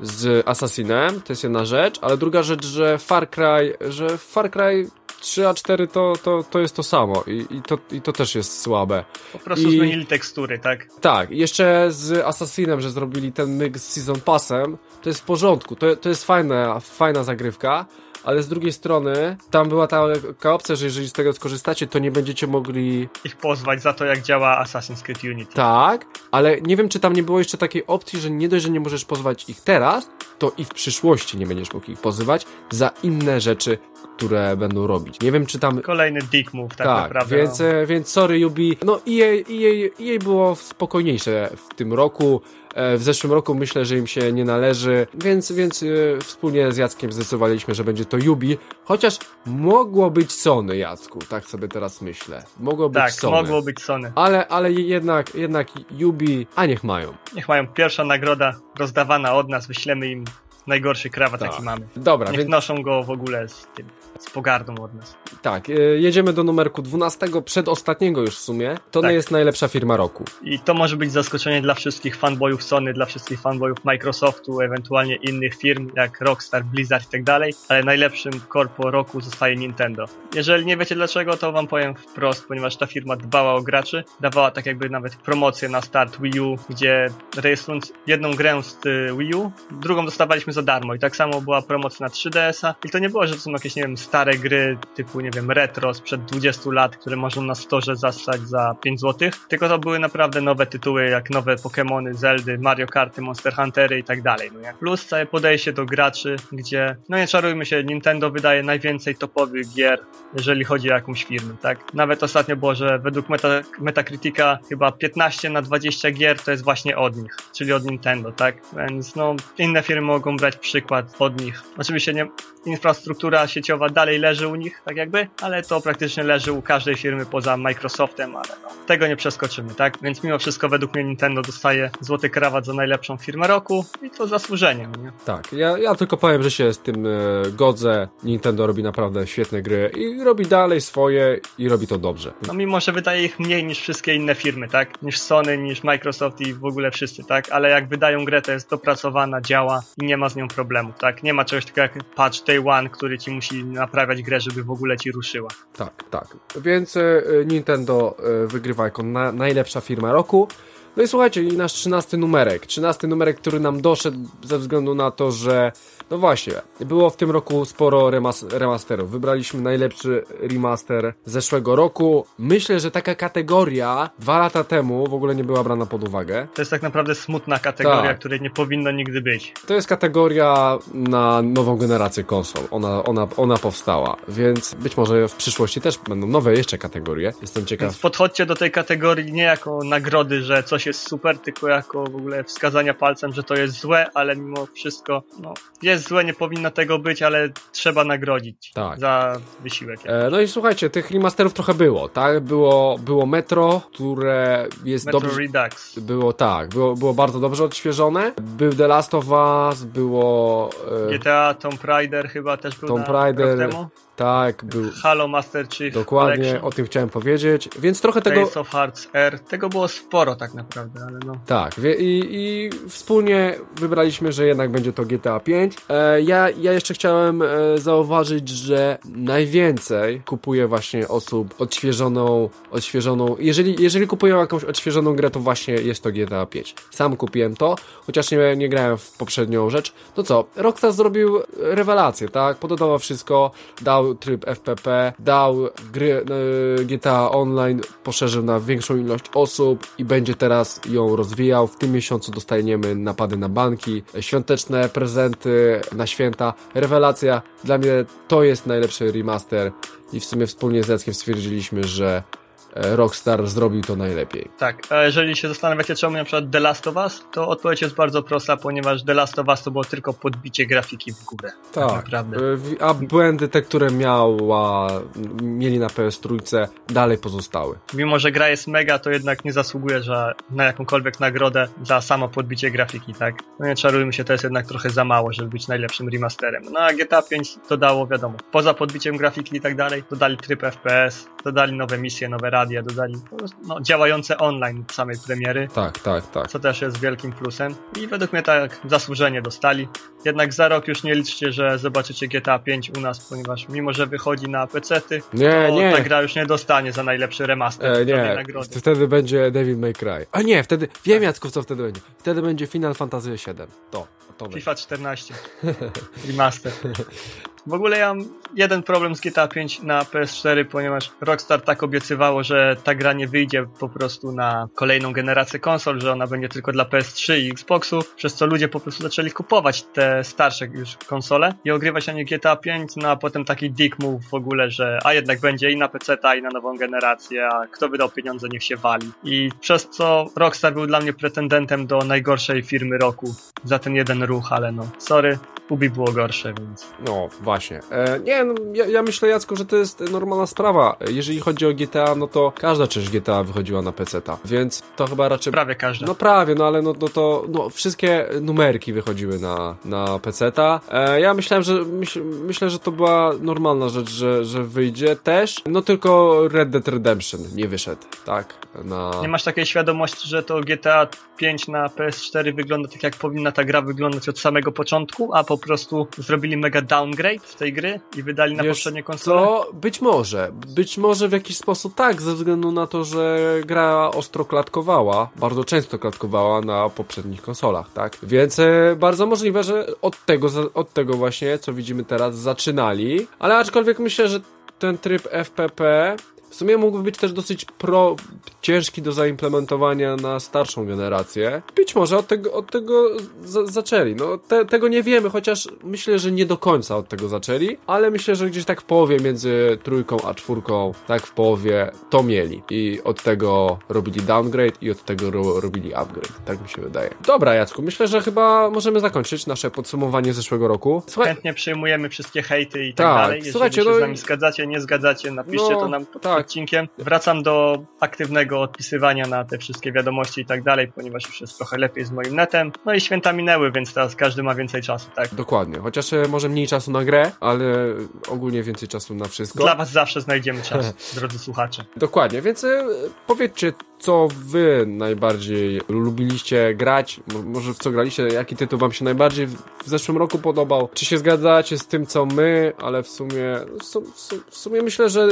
z Assassinem, to jest jedna rzecz, ale druga rzecz, że Far Cry, że Far Cry 3 a 4 to, to, to jest to samo i, i, to, i to też jest słabe. Po prostu I- zmienili tekstury, tak? Tak, i jeszcze z Assassinem, że zrobili ten mix z Season Passem, to jest w porządku, to, to jest fajna, fajna zagrywka, ale z drugiej strony, tam była taka opcja, że jeżeli z tego skorzystacie, to nie będziecie mogli Ich pozwać za to, jak działa Assassin's Creed Unity. Tak, ale nie wiem, czy tam nie było jeszcze takiej opcji, że nie dość, że nie możesz pozwać ich teraz, to i w przyszłości nie będziesz mógł ich pozywać za inne rzeczy, które będą robić. Nie wiem, czy tam. Kolejny dick move, tak, Tak, naprawdę. więc, no. e, więc sorry Yubi. No EA, EA, EA było spokojniejsze w tym roku. E, W zeszłym roku myślę, że im się nie należy, więc, więc e, wspólnie z Jackiem zdecydowaliśmy, że będzie to Yubi. Chociaż mogło być Sony, Jacku, tak sobie teraz myślę. Mogło być Tak, Sony. mogło być Sony. Ale, ale jednak, jednak Yubi, a niech mają. Niech mają pierwsza nagroda rozdawana od nas, wyślemy im najgorszy krawat, Tak. jaki mamy. Dobra, Niech więc noszą go w ogóle z tym, z pogardą od nas. tak, e, jedziemy do numerku 12, przedostatniego już w sumie. To Tak. nie jest najlepsza firma roku. I to może być zaskoczenie dla wszystkich fanboyów Sony, dla wszystkich fanboyów Microsoftu, ewentualnie innych firm jak Rockstar, Blizzard i tak dalej, ale najlepszym korpo roku zostaje Nintendo. Jeżeli nie wiecie dlaczego, to wam powiem wprost, ponieważ ta firma dbała o graczy, dawała tak jakby nawet promocję na start Wii U, gdzie rejestrując jedną grę z y, Wii U, drugą dostawaliśmy za darmo i tak samo była promocja na 3DS-a i to nie było, że to są jakieś, nie wiem, stare gry typu, nie wiem, retro sprzed 20 lat, które można na storze zastać za 5 zł, tylko to były naprawdę nowe tytuły, jak nowe Pokémony, Zeldy, Mario Karty, Monster Huntery i tak dalej, no? Plus całe podejście do graczy, gdzie, no nie czarujmy się, Nintendo wydaje najwięcej topowych gier, jeżeli chodzi o jakąś firmę, tak? Nawet ostatnio było, że według Meta, Metacritica chyba 15 na 20 gier to jest właśnie od nich, czyli od Nintendo, tak? Więc no, inne firmy mogą brać przykład od nich. Oczywiście nie, infrastruktura sieciowa dalej leży u nich, tak jakby, ale to praktycznie leży u każdej firmy poza Microsoftem, ale no, tego nie przeskoczymy, tak? Więc mimo wszystko według mnie Nintendo dostaje złoty krawat za najlepszą firmę roku i to zasłużenie, no nie? Tak, ja, ja tylko powiem, że się z tym e, godzę. Nintendo robi naprawdę świetne gry i robi dalej swoje i robi to dobrze. No mimo, że wydaje ich mniej niż wszystkie inne firmy, tak? Niż Sony, niż Microsoft i w ogóle wszyscy, tak? Ale jak wydają grę, to jest dopracowana, działa i nie ma z nią problemów, tak? Nie ma czegoś takiego jak patch day one, który ci musi naprawiać grę, żeby w ogóle ci ruszyła. Tak, tak. Więc e, Nintendo e, wygrywa jako na, najlepsza firma roku. No i słuchajcie, i nasz trzynasty numerek. Trzynasty numerek, który nam doszedł ze względu na to, że no właśnie, było w tym roku sporo remas remasterów. Wybraliśmy najlepszy remaster zeszłego roku. Myślę, że taka kategoria dwa lata temu w ogóle nie była brana pod uwagę. To jest tak naprawdę smutna kategoria, Tak. której nie powinno nigdy być. To jest kategoria na nową generację konsol. Ona, ona, ona powstała, więc być może w przyszłości też będą nowe jeszcze kategorie. Jestem ciekaw. Więc podchodźcie do tej kategorii nie jako nagrody, że coś jest super, tylko jako w ogóle wskazania palcem, że to jest złe, ale mimo wszystko, no, jest złe, nie powinno tego być, ale trzeba nagrodzić Tak. za wysiłek. E, No i słuchajcie, tych remasterów trochę było, tak? Było, było Metro, które jest Metro dobrze. Redux. Było tak, było, było bardzo dobrze odświeżone. Był The Last of Us, było. E, GTA Tomb Raider chyba też był Tomb Raider, rok temu. Tak, był. Halo Master Chief Dokładnie Collection. o tym chciałem powiedzieć. Więc trochę tego. Tales of Hearts R. Tego było sporo tak naprawdę, ale no. Tak, i, i wspólnie wybraliśmy, że jednak będzie to GTA 5. E, ja, ja jeszcze chciałem e, zauważyć, że najwięcej kupuje właśnie osób odświeżoną, odświeżoną. Jeżeli, jeżeli kupują jakąś odświeżoną grę, to właśnie jest to GTA 5. Sam kupiłem to, chociaż nie, nie grałem w poprzednią rzecz. No co, Rockstar zrobił rewelację, tak? Pododawał wszystko, dał tryb FPP, dał gry e, GTA Online, poszerzył na większą ilość osób i będzie teraz ją rozwijał. W tym miesiącu dostajemy napady na banki, świąteczne prezenty na święta. Rewelacja. Dla mnie to jest najlepszy remaster i w sumie wspólnie z Jackiem stwierdziliśmy, że Rockstar zrobił to najlepiej. Tak, a jeżeli się zastanawiacie czemu na przykład The Last of Us, to odpowiedź jest bardzo prosta, ponieważ The Last of Us to było tylko podbicie grafiki w górę. Tak, tak naprawdę. E, a błędy te, które miała, mieli na PS trójce, dalej pozostały. Mimo, że gra jest mega, to jednak nie zasługuje że na jakąkolwiek nagrodę za samo podbicie grafiki, tak? No nie czarujmy się, to jest jednak trochę za mało, żeby być najlepszym remasterem. No a GTA 5 dodało, wiadomo, poza podbiciem grafiki i tak dalej, dodali tryb FPS, dodali nowe misje, nowe radia, dodali no, działające online od samej premiery. Tak, tak, tak. Co też jest wielkim plusem. I według mnie tak zasłużenie dostali. Jednak za rok już nie liczcie, że zobaczycie GTA 5 u nas, ponieważ mimo, że wychodzi na PC-ty, nie, to nie. ta gra już nie dostanie za najlepszy remaster. E, nie, nagrody. wtedy będzie Devil May Cry. A nie, wtedy, wiem tak. Jacku, co wtedy będzie. Wtedy będzie Final Fantasy VII. To. to FIFA 14. Remaster. (laughs) W ogóle ja mam jeden problem z GTA 5 na PS4, ponieważ Rockstar tak obiecywało, że ta gra nie wyjdzie po prostu na kolejną generację konsol, że ona będzie tylko dla PS3 i Xboxów, przez co ludzie po prostu zaczęli kupować te starsze już konsole i ogrywać na nie GTA 5, no a potem taki dick move w ogóle, że a jednak będzie i na PC, i na nową generację, a kto wydał pieniądze, niech się wali. I przez co Rockstar był dla mnie pretendentem do najgorszej firmy roku za ten jeden ruch, ale no, sorry, Ubi było gorsze, więc... No, właśnie. E, nie, no, ja, ja, myślę, Jacku, że to jest normalna sprawa. Jeżeli chodzi o GTA, no to każda część GTA wychodziła na PC-ta, więc to chyba raczej... Prawie każda. No prawie, no ale no, no to no, wszystkie numerki wychodziły na, na PC-ta. E, ja myślałem, że myśl, myślę, że to była normalna rzecz, że, że wyjdzie też, no tylko Red Dead Redemption nie wyszedł, tak? Na... Nie masz takiej świadomości, że to GTA 5 na PS4 wygląda tak, jak powinna ta gra wyglądać od samego początku, a po prostu zrobili mega downgrade z tej gry i wydali na Wiesz poprzednie konsole? To być może. Być może w jakiś sposób tak, ze względu na to, że gra ostro klatkowała, bardzo często klatkowała na poprzednich konsolach, tak? Więc e, bardzo możliwe, że od tego, od tego właśnie, co widzimy teraz, zaczynali, ale aczkolwiek myślę, że ten tryb FPP w sumie mógłby być też dosyć pro, ciężki do zaimplementowania na starszą generację. Być może od tego, od tego zaczęli. No, te, tego nie wiemy, chociaż myślę, że nie do końca od tego zaczęli, ale myślę, że gdzieś tak w połowie między trójką a czwórką, tak w połowie to mieli. I od tego robili downgrade i od tego ro, robili upgrade. Tak mi się wydaje. Dobra, Jacku, myślę, że chyba możemy zakończyć nasze podsumowanie zeszłego roku. Słuchaj... Chętnie przyjmujemy wszystkie hejty i tak, tak dalej. Jeżeli Słuchajcie, się no... z nami zgadzacie, nie zgadzacie, napiszcie no, to nam pod tak. Odcinkiem. Wracam do aktywnego odpisywania na te wszystkie wiadomości i tak dalej, ponieważ już jest trochę lepiej z moim netem. No i święta minęły, więc teraz każdy ma więcej czasu, tak? Dokładnie, chociaż e, może mniej czasu na grę, ale ogólnie więcej czasu na wszystko. Dla was zawsze znajdziemy czas, (laughs) drodzy słuchacze. Dokładnie, więc e, powiedzcie, co wy najbardziej lubiliście grać, może w co graliście, jaki tytuł wam się najbardziej w, zeszłym roku podobał, czy się zgadzacie z tym, co my, ale w sumie w, sumie myślę, że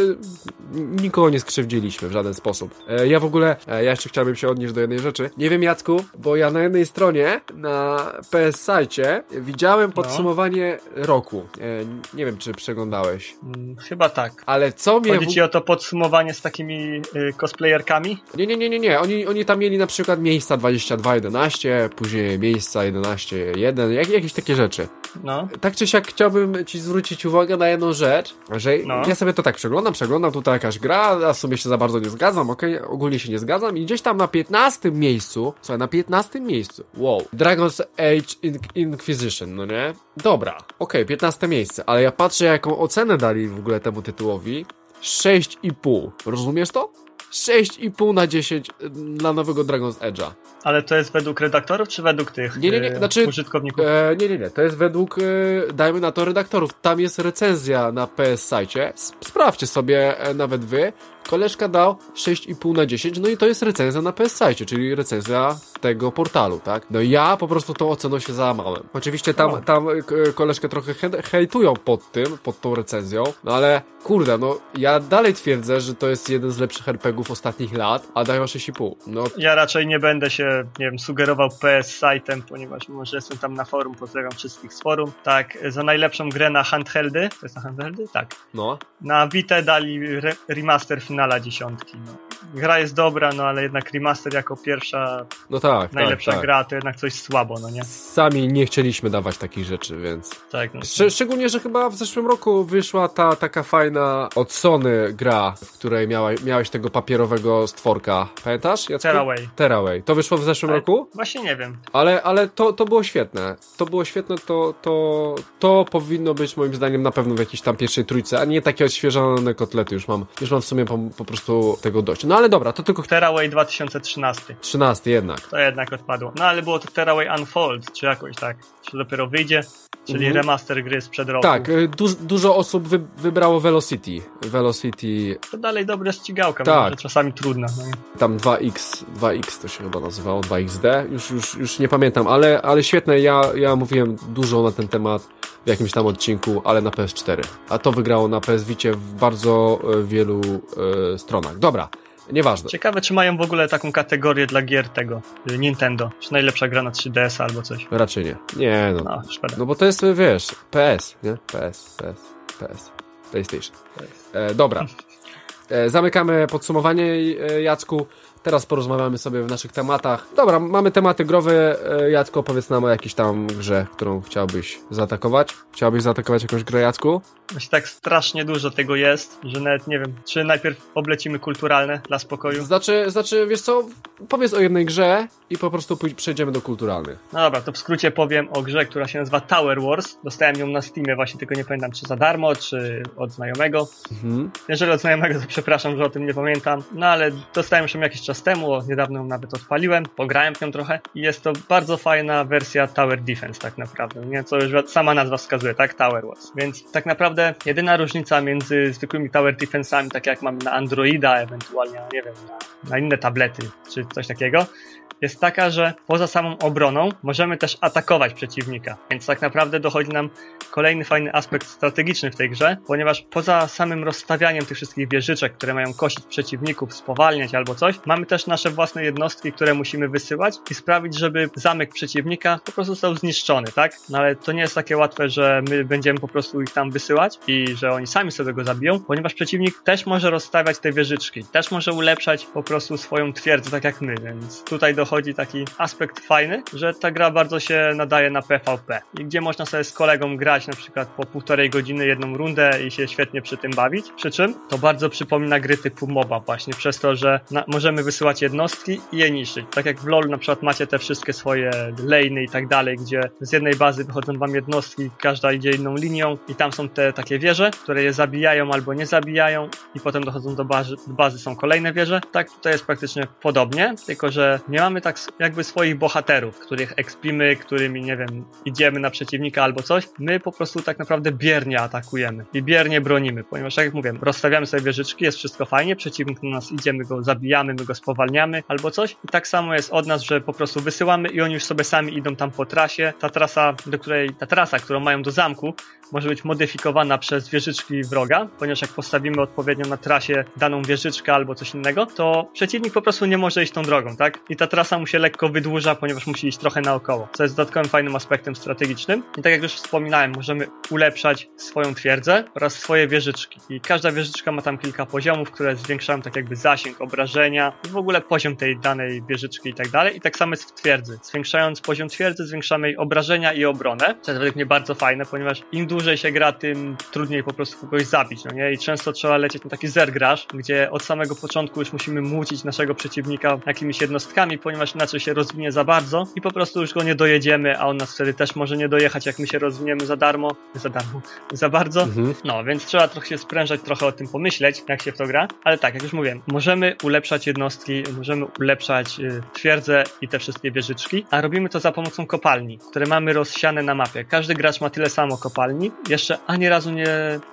nikogo nie skrzywdziliśmy w żaden sposób. E, ja w ogóle, e, ja jeszcze chciałbym się odnieść do jednej rzeczy. Nie wiem Jacku, bo ja na jednej stronie, na PS sajcie widziałem no. podsumowanie no. roku. E, nie wiem, czy przeglądałeś. Hmm, chyba tak. Ale co mnie... Chodzi ci o to podsumowanie z takimi y, cosplayerkami? Nie, nie, nie, nie, nie. Oni, oni tam mieli na przykład miejsca 22-11, później miejsca 11-1, jak, jakieś takie rzeczy. No. Tak czy siak chciałbym ci zwrócić uwagę na jedną rzecz, że no. ja sobie to tak przeglądam, przeglądam, tutaj jakaś gra, a sobie się za bardzo nie zgadzam, okej, okay? ogólnie się nie zgadzam i gdzieś tam na 15 miejscu, słuchaj, na 15 miejscu, wow, Dragon's Age Inquisition, no nie? Dobra, okej, okay, 15 miejsce, ale ja patrzę jaką ocenę dali w ogóle temu tytułowi, 6,5. Rozumiesz to? 6,5 na 10 dla nowego Dragon's Edge'a. Ale to jest według redaktorów, czy według tych nie, nie, nie. Znaczy, użytkowników? E, nie, nie, nie. To jest według, e, dajmy na to, redaktorów. Tam jest recenzja na PS sajcie. Sprawdźcie sobie e, nawet wy. Koleżka dał 6,5 na 10, no i to jest recenzja na PS sajcie, czyli recenzja tego portalu, tak? No ja po prostu tą oceną się załamałem. Oczywiście tam, tam koleżkę trochę hejtują pod tym, pod tą recenzją, no ale kurde, no ja dalej twierdzę, że to jest jeden z lepszych RPGów ostatnich lat, a dają 6,5. No. Ja raczej nie będę się, nie wiem, sugerował PS sajtem, ponieważ może jestem tam na forum, pozdrawiam wszystkich z forum. Tak, za najlepszą grę na handheldy, to jest na handheldy? Tak. No. Na Vita dali re remaster finala dziesiątki, no gra jest dobra, no ale jednak remaster jako pierwsza No tak, najlepsza tak, tak. gra, to jednak coś słabo, no nie? Sami nie chcieliśmy dawać takich rzeczy, więc... Tak, no. Szcz- szczególnie, że chyba w zeszłym roku wyszła ta taka fajna od Sony gra, w której miała, miałeś tego papierowego stworka. Pamiętasz? Jacku? Tearaway. Tearaway. To wyszło w zeszłym Ale- roku? Właśnie nie wiem. Ale, ale to, to było świetne. To było świetne, to, to, to powinno być moim zdaniem na pewno w jakiejś tam pierwszej trójce, a nie takie odświeżone kotlety. Już mam, już mam w sumie po, po prostu tego dość. No ale dobra, to tylko Tearaway 2013. 13 jednak. To jednak odpadło. No ale było to Tearaway Unfold, czy jakoś tak. Czy dopiero wyjdzie, czyli Mhm. remaster gry sprzed roku. Tak, y, duż, dużo osób wy, wybrało Velocity. Velocity, To dalej dobra ścigałka, Tak. czasami trudna. No. tam 2X, 2X to się chyba nazywało, 2XD, już, już, już nie pamiętam, ale, ale świetne, ja, ja mówiłem dużo na ten temat w jakimś tam odcinku, ale na PS4. A to wygrało na PS Vicie w bardzo e, wielu e, stronach. Dobra, nieważne. Ciekawe, czy mają w ogóle taką kategorię dla gier tego y, Nintendo. Czy najlepsza gra na 3DS albo coś. Raczej nie. Nie, no. No, szkoda. No bo to jest, wiesz, PS, nie? PS, PS, PS, PlayStation. E, dobra. (laughs) E, zamykamy podsumowanie, e, Jacku. Teraz porozmawiamy sobie w naszych tematach. Dobra, mamy tematy growe. E, Jacku, opowiedz nam o jakiejś tam grze, którą chciałbyś zaatakować. Chciałbyś zaatakować jakąś grę, Jacku? Właśnie tak strasznie dużo tego jest, że nawet nie wiem, czy najpierw oblecimy kulturalne dla spokoju. Znaczy, znaczy, wiesz co, powiedz o jednej grze i po prostu przejdziemy do kulturalnych. No dobra, to w skrócie powiem o grze, która się nazywa Tower Wars. Dostałem ją na Steamie właśnie, tylko nie pamiętam czy za darmo, czy od znajomego. Mhm. Jeżeli od znajomego, to przepraszam, że o tym nie pamiętam. No ale dostałem już ją jakiś czas temu, niedawno ją nawet odpaliłem, pograłem w nią trochę i jest to bardzo fajna wersja Tower Defense tak naprawdę, nie? Co już sama nazwa wskazuje, tak? Tower Wars. Więc tak naprawdę jedyna różnica między zwykłymi Tower Defense'ami, tak jak mamy na Androida, ewentualnie, nie wiem, na, na inne tablety, czy coś takiego, jest taka, że poza samą obroną możemy też atakować przeciwnika. Więc tak naprawdę dochodzi nam kolejny fajny aspekt strategiczny w tej grze, ponieważ poza samym rozstawianiem tych wszystkich wieżyczek, które mają kosić przeciwników, spowalniać albo coś, mamy też nasze własne jednostki, które musimy wysyłać i sprawić, żeby zamek przeciwnika po prostu został zniszczony, tak? No ale to nie jest takie łatwe, że my będziemy po prostu ich tam wysyłać i że oni sami sobie go zabiją, ponieważ przeciwnik też może rozstawiać te wieżyczki, też może ulepszać po prostu swoją twierdzę, tak jak my, więc tutaj dochodzi taki aspekt fajny, że ta gra bardzo się nadaje na PvP i gdzie można sobie z kolegą grać na przykład po półtorej godziny jedną rundę i się świetnie przy tym bawić, przy czym to bardzo przypomina gry typu MOBA właśnie przez to, że na, możemy wysyłać jednostki i je niszczyć. Tak jak w LoL na przykład macie te wszystkie swoje lane'y i tak dalej, gdzie z jednej bazy wychodzą wam jednostki, każda idzie inną linią i tam są te takie wieże, które je zabijają albo nie zabijają i potem dochodzą do bazy, do bazy są kolejne wieże. Tak tutaj jest praktycznie podobnie, tylko że nie mamy tak s- jakby swoich bohaterów, których ekspimy, którymi, nie wiem, idziemy na przeciwnika albo coś. My po prostu tak naprawdę biernie atakujemy i biernie bronimy, ponieważ tak jak mówię, rozstawiamy sobie wieżyczki, jest wszystko fajnie, przeciwnik na nas idzie, my go zabijamy, my go spowalniamy albo coś. I tak samo jest od nas, że po prostu wysyłamy i oni już sobie sami idą tam po trasie. Ta trasa, do której, ta trasa, którą mają do zamku, może być modyfikowana przez wieżyczki wroga, ponieważ jak postawimy odpowiednio na trasie daną wieżyczkę albo coś innego, to przeciwnik po prostu nie może iść tą drogą, tak? I ta trasa mu się lekko wydłuża, ponieważ musi iść trochę naokoło, co jest dodatkowym fajnym aspektem strategicznym. I tak jak już wspominałem, możemy ulepszać swoją twierdzę oraz swoje wieżyczki. I każda wieżyczka ma tam kilka poziomów, które zwiększają tak jakby zasięg obrażenia i w ogóle poziom tej danej wieżyczki i tak dalej. I tak samo jest w twierdzy. Zwiększając poziom twierdzy, zwiększamy jej obrażenia i obronę, co jest według mnie bardzo fajne, ponieważ im dłużej się gra, tym trudniej po prostu kogoś zabić, no nie? I często trzeba lecieć na taki zergraż, gdzie od samego początku już musimy młócić naszego przeciwnika jakimiś jednostkami, ponieważ inaczej się rozwinie za bardzo i po prostu już go nie dojedziemy, a on nas wtedy też może nie dojechać, jak my się rozwiniemy za darmo, za darmo, (laughs) za bardzo. Mhm. No, więc trzeba trochę się sprężać, trochę o tym pomyśleć, jak się w to gra. Ale tak, jak już mówiłem, możemy ulepszać jednostki, możemy ulepszać y, twierdzę i te wszystkie wieżyczki, a robimy to za pomocą kopalni, które mamy rozsiane na mapie. Każdy gracz ma tyle samo kopalni. Jeszcze ani razu nie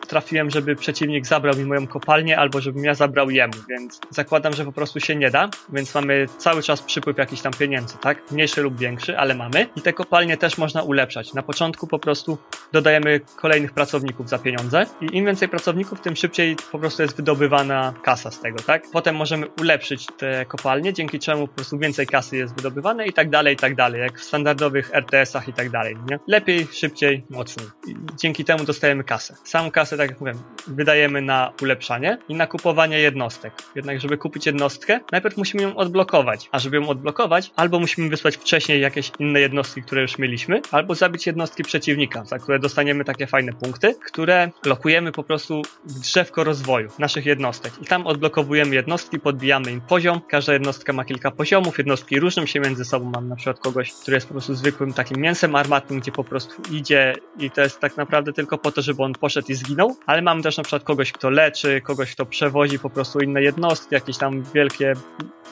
trafiłem, żeby przeciwnik zabrał mi moją kopalnię, albo żebym ja zabrał jemu, więc zakładam, że po prostu się nie da, więc mamy cały czas przypływ jakichś tam pieniędzy, tak? Mniejszy lub większy, ale mamy. I te kopalnie też można ulepszać. Na początku po prostu dodajemy kolejnych pracowników za pieniądze i im więcej pracowników, tym szybciej po prostu jest wydobywana kasa z tego, tak? Potem możemy ulepszyć te kopalnie, dzięki czemu po prostu więcej kasy jest wydobywane i tak dalej, i tak dalej, jak w standardowych RTS-ach i tak dalej, nie? Lepiej, szybciej, mocniej. I dzięki temu dostajemy kasę. Samą kasę, tak jak mówiłem, wydajemy na ulepszanie i na kupowanie jednostek. Jednak, żeby kupić jednostkę, najpierw musimy ją odblokować, a żeby ją odblokować, albo musimy wysłać wcześniej jakieś inne jednostki, które już mieliśmy, albo zabić jednostki przeciwnika, za które dostaniemy takie fajne punkty, które lokujemy po prostu w drzewko rozwoju naszych jednostek. I tam odblokowujemy jednostki, podbijamy im poziom. Każda jednostka ma kilka poziomów, jednostki różnią się między sobą. Mam na przykład kogoś, który jest po prostu zwykłym takim mięsem armatnym, gdzie po prostu idzie i to jest tak naprawdę tylko po to, żeby on poszedł i zginął, ale mamy też na przykład kogoś, kto leczy, kogoś, kto przewozi po prostu inne jednostki, jakieś tam wielkie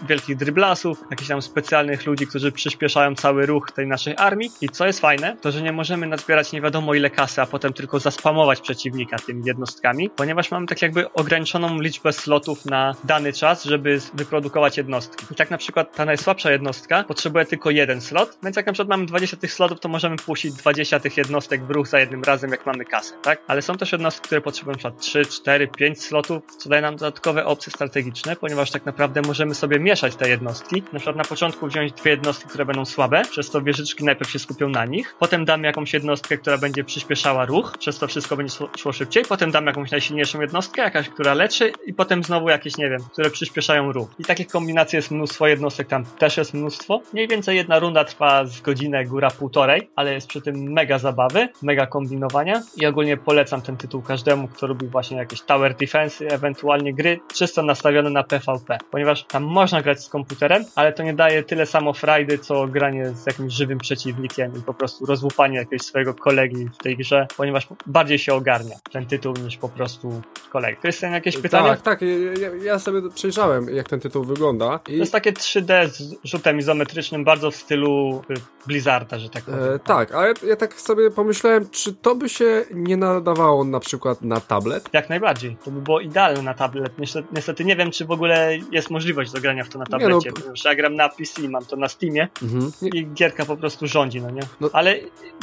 wielkich dryblasów, jakichś specjalnych ludzi, którzy przyspieszają cały ruch tej naszej armii. I co jest fajne, to że nie możemy nazbierać nie wiadomo ile kasy, a potem tylko zaspamować przeciwnika tymi jednostkami, ponieważ mamy tak jakby ograniczoną liczbę slotów na dany czas, żeby wyprodukować jednostki. I tak na przykład ta najsłabsza jednostka potrzebuje tylko jeden slot, więc jak na przykład mamy 20 tych slotów, to możemy puścić 20 tych jednostek w ruch za jednym razem, jak mamy kasę, tak? Ale są też jednostki, które potrzebują na przykład 3, 4, 5 slotów, co daje nam dodatkowe opcje strategiczne, ponieważ tak naprawdę możemy sobie mieszać te jednostki. Na przykład na początku wziąć dwie jednostki, które będą słabe, przez to wieżyczki najpierw się skupią na nich, potem damy jakąś jednostkę, która będzie przyspieszała ruch, przez to wszystko będzie szło szybciej, potem damy jakąś najsilniejszą jednostkę, jakaś, która leczy i potem znowu jakieś, nie wiem, które przyspieszają ruch. I takich kombinacji jest mnóstwo jednostek, tam też jest mnóstwo. Mniej więcej jedna runda trwa z godzinę, góra półtorej, ale jest przy tym mega zabawy, mega kombinowania i ogólnie polecam ten tytuł każdemu, kto lubi właśnie jakieś tower defense, ewentualnie gry czysto nastawione na PvP, ponieważ tam można grać z komputerem, ale to nie daje tyle samo frajdy, co granie z jakimś żywym przeciwnikiem i po prostu rozłupanie jakiegoś swojego kolegi w tej grze, ponieważ bardziej się ogarnia ten tytuł niż po prostu kolegi. Krystian, jakieś pytania? Tak, tak. Ja, ja, sobie przejrzałem, jak ten tytuł wygląda. I... To jest takie 3D z rzutem izometrycznym, bardzo w stylu y, Blizzarda, że tak powiem. E, tak, ale ja, ja tak sobie pomyślałem, czy to by się nie nadawało na przykład na tablet? Jak najbardziej. To by było idealne na tablet. Niestety, niestety nie wiem, czy w ogóle jest możliwość zagrania w to na tablecie. Nie, no... Ponieważ ja gram na PC, mam to na Steamie mhm. i gierka po prostu rządzi, no nie? No... Ale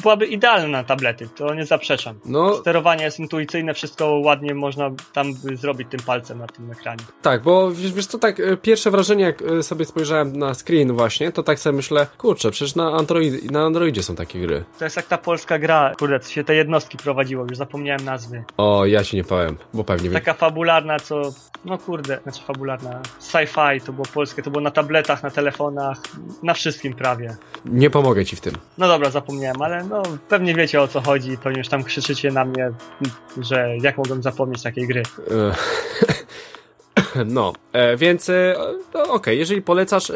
byłaby idealna na tablety, to nie zaprzeczam. No... Sterowanie jest intuicyjne, wszystko ładnie można tam zrobić tym palcem na tym ekranie. Tak, bo wiesz, wiesz co, tak, e, pierwsze wrażenie, jak e, sobie spojrzałem na screen właśnie, to tak sobie myślę, kurczę, przecież na, Android, na Androidzie są takie gry. To jest jak ta polska gra, kurde, co się te jednostki prowadziło, już zapomniałem nazwy. O, ja ci nie powiem, bo pewnie... Taka fabularna, co, no kurde, znaczy fabularna, sci-fi, to było polskie, to było na tabletach, na telefonach, na wszystkim prawie. Nie pomogę ci w tym. No dobra, zapomniałem, ale no pewnie wiecie o co chodzi, pewnie już tam krzyczycie na mnie, że jak mogłem zapomnieć takiej gry. (laughs) No, e, więc e, no, okej, okay, jeżeli polecasz, e,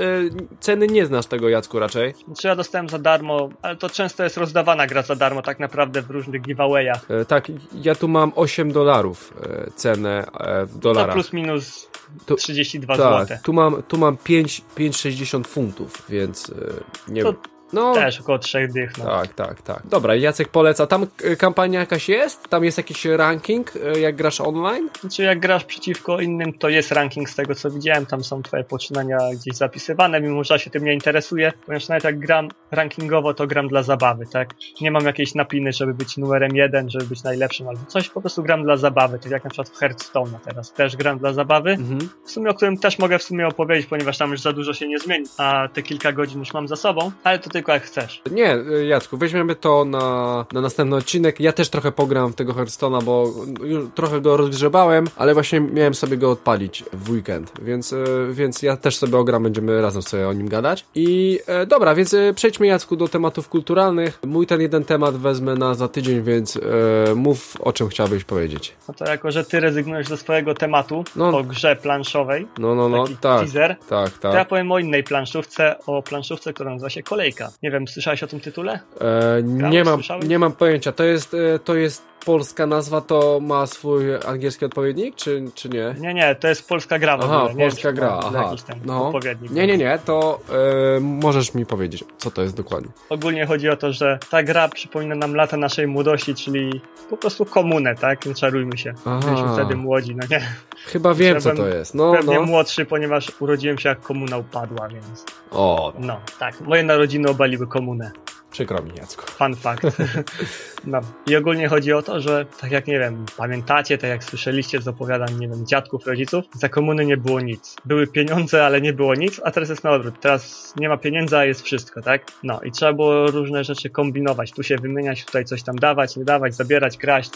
ceny nie znasz tego Jacku raczej. Znaczy ja dostałem za darmo, ale to często jest rozdawana gra za darmo tak naprawdę w różnych giveawayach. E, tak, ja tu mam 8 dolarów e, cenę e, w dolarach. To plus minus 32 tak, zł. Tu mam, tu mam 5,60 funtów, więc nie to no, Też około trzech dych. No. Tak, tak, tak. Dobra, Jacek poleca. Tam e, kampania jakaś jest? Tam jest jakiś ranking, e, jak grasz online? Znaczy, jak grasz przeciwko innym, to jest ranking z tego, co widziałem. Tam są twoje poczynania gdzieś zapisywane, mimo że ja się tym nie interesuję, ponieważ nawet jak gram rankingowo, to gram dla zabawy, tak? Nie mam jakiejś napiny, żeby być numerem jeden, żeby być najlepszym albo coś, po prostu gram dla zabawy. Tak jak na przykład w Hearthstone teraz. Też gram dla zabawy. Mhm. W sumie, o którym też mogę w sumie opowiedzieć, ponieważ tam już za dużo się nie zmieni, a te kilka godzin już mam za sobą, ale to tylko jak chcesz. Nie, Jacku, weźmiemy to na, na następny odcinek. Ja też trochę pogram w tego Hearthstone'a, bo już trochę go rozgrzebałem, ale właśnie miałem sobie go odpalić w weekend, więc, e, więc ja też sobie ogram, będziemy razem sobie o nim gadać. I e, dobra, więc e, przejdźmy Jacku do tematów kulturalnych. Mój ten jeden temat wezmę na za tydzień, więc e, mów o czym chciałbyś powiedzieć. No to jako, że ty rezygnujesz ze swojego tematu no, o grze planszowej, no, no, no, tak, teaser, tak, tak. to ja powiem o innej planszówce, o planszówce, która nazywa się Kolejka. Nie wiem, słyszałeś o tym tytule? E, nie, mam, nie mam pojęcia. To jest, e, to jest polska nazwa, to ma swój angielski odpowiednik, czy, czy nie? Nie, nie, to jest polska gra Aha, ogóle. polska nie, gra, aha. no. Nie, nie, nie, to możesz mi powiedzieć, co to jest dokładnie. Ogólnie chodzi o to, że ta gra przypomina nam lata naszej młodości, czyli po prostu komunę, tak? Nie czarujmy się. Aha. Byliśmy wtedy młodzi, no nie? Chyba wiem, co to jest. No, pewnie no. młodszy, ponieważ urodziłem się jak komuna upadła, więc... O, No, tak. Moje narodziny obaliły komunę. Przykro mi, Jacku. Fun fact. (laughs) No. I ogólnie chodzi o to, że tak jak nie wiem, pamiętacie, tak jak słyszeliście z opowiadań, nie wiem, dziadków, rodziców, za komuny nie było nic. Były pieniądze, ale nie było nic, a teraz jest na odwrót. Teraz nie ma pieniędzy, a jest wszystko, tak? No i trzeba było różne rzeczy kombinować. Tu się wymieniać, tutaj coś tam dawać, nie dawać, zabierać, kraść,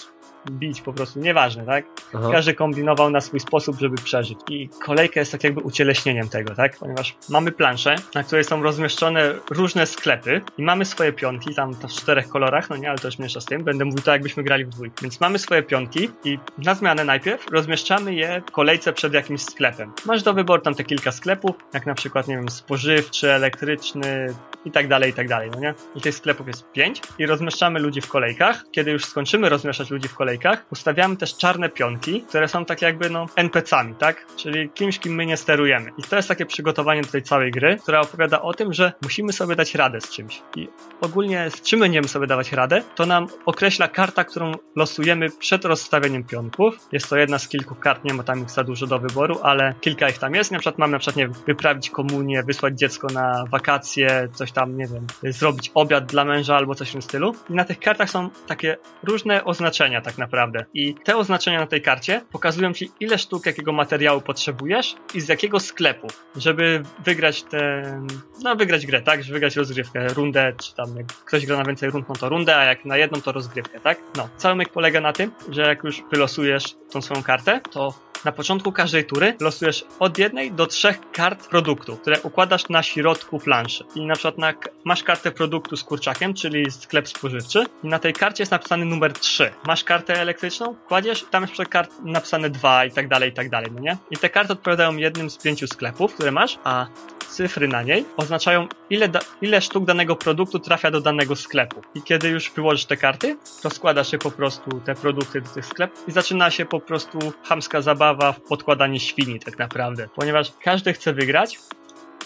bić po prostu, nieważne, tak? Aha. Każdy kombinował na swój sposób, żeby przeżyć. I kolejka jest tak jakby ucieleśnieniem tego, tak? Ponieważ mamy planszę, na której są rozmieszczone różne sklepy i mamy swoje pionki, tam w czterech kolorach, no nie, ale to już mniejsza z tym. Będę mówił tak, jakbyśmy grali w dwójkę. Więc mamy swoje pionki i na zmianę najpierw rozmieszczamy je w kolejce przed jakimś sklepem. Masz do wyboru tam te kilka sklepów, jak na przykład, nie wiem, spożywczy, elektryczny i tak dalej, i tak dalej, no nie? I tych sklepów jest pięć i rozmieszczamy ludzi w kolejkach. Kiedy już skończymy rozmieszczać ludzi w kolejkach, ustawiamy też czarne pionki, które są tak jakby, no, NPC-ami, tak? Czyli kimś, kim my nie sterujemy. I to jest takie przygotowanie do tej całej gry, która opowiada o tym, że musimy sobie dać radę z czymś. I ogólnie z czym będziemy sobie dawać radę, to nam określa karta, którą losujemy przed rozstawieniem pionków. Jest to jedna z kilku kart, nie ma tam ich za dużo do wyboru, ale kilka ich tam jest. Na przykład mamy na przykład, nie wyprawić komunię, wysłać dziecko na wakacje, coś tam, nie wiem, zrobić obiad dla męża albo coś w tym stylu. I na tych kartach są takie różne oznaczenia tak naprawdę. I te oznaczenia na tej karcie pokazują ci, ile sztuk jakiego materiału potrzebujesz i z jakiego sklepu, żeby wygrać ten, no wygrać grę, tak? Żeby wygrać rozgrywkę, rundę, czy tam jak ktoś gra na więcej rund, no to rundę, a jak na jedną to rozgrywkę, tak? No, cały myk polega na tym, że jak już wylosujesz tą swoją kartę, to na początku każdej tury losujesz od jednej do trzech kart produktu, które układasz na środku planszy. I na przykład na, masz kartę produktu z kurczakiem, czyli sklep spożywczy i na tej karcie jest napisany numer 3. Masz kartę elektryczną, kładziesz, tam jest kart napisane 2 i tak dalej, i tak dalej, no nie? I te karty odpowiadają jednym z pięciu sklepów, które masz, a cyfry na niej oznaczają ile, da, ile sztuk danego produktu trafia do danego sklepu. I kiedy już wyłożysz te karty, rozkłada się po prostu te produkty do tych sklepów i zaczyna się po prostu chamska zabawa w podkładanie świni tak naprawdę. Ponieważ każdy chce wygrać,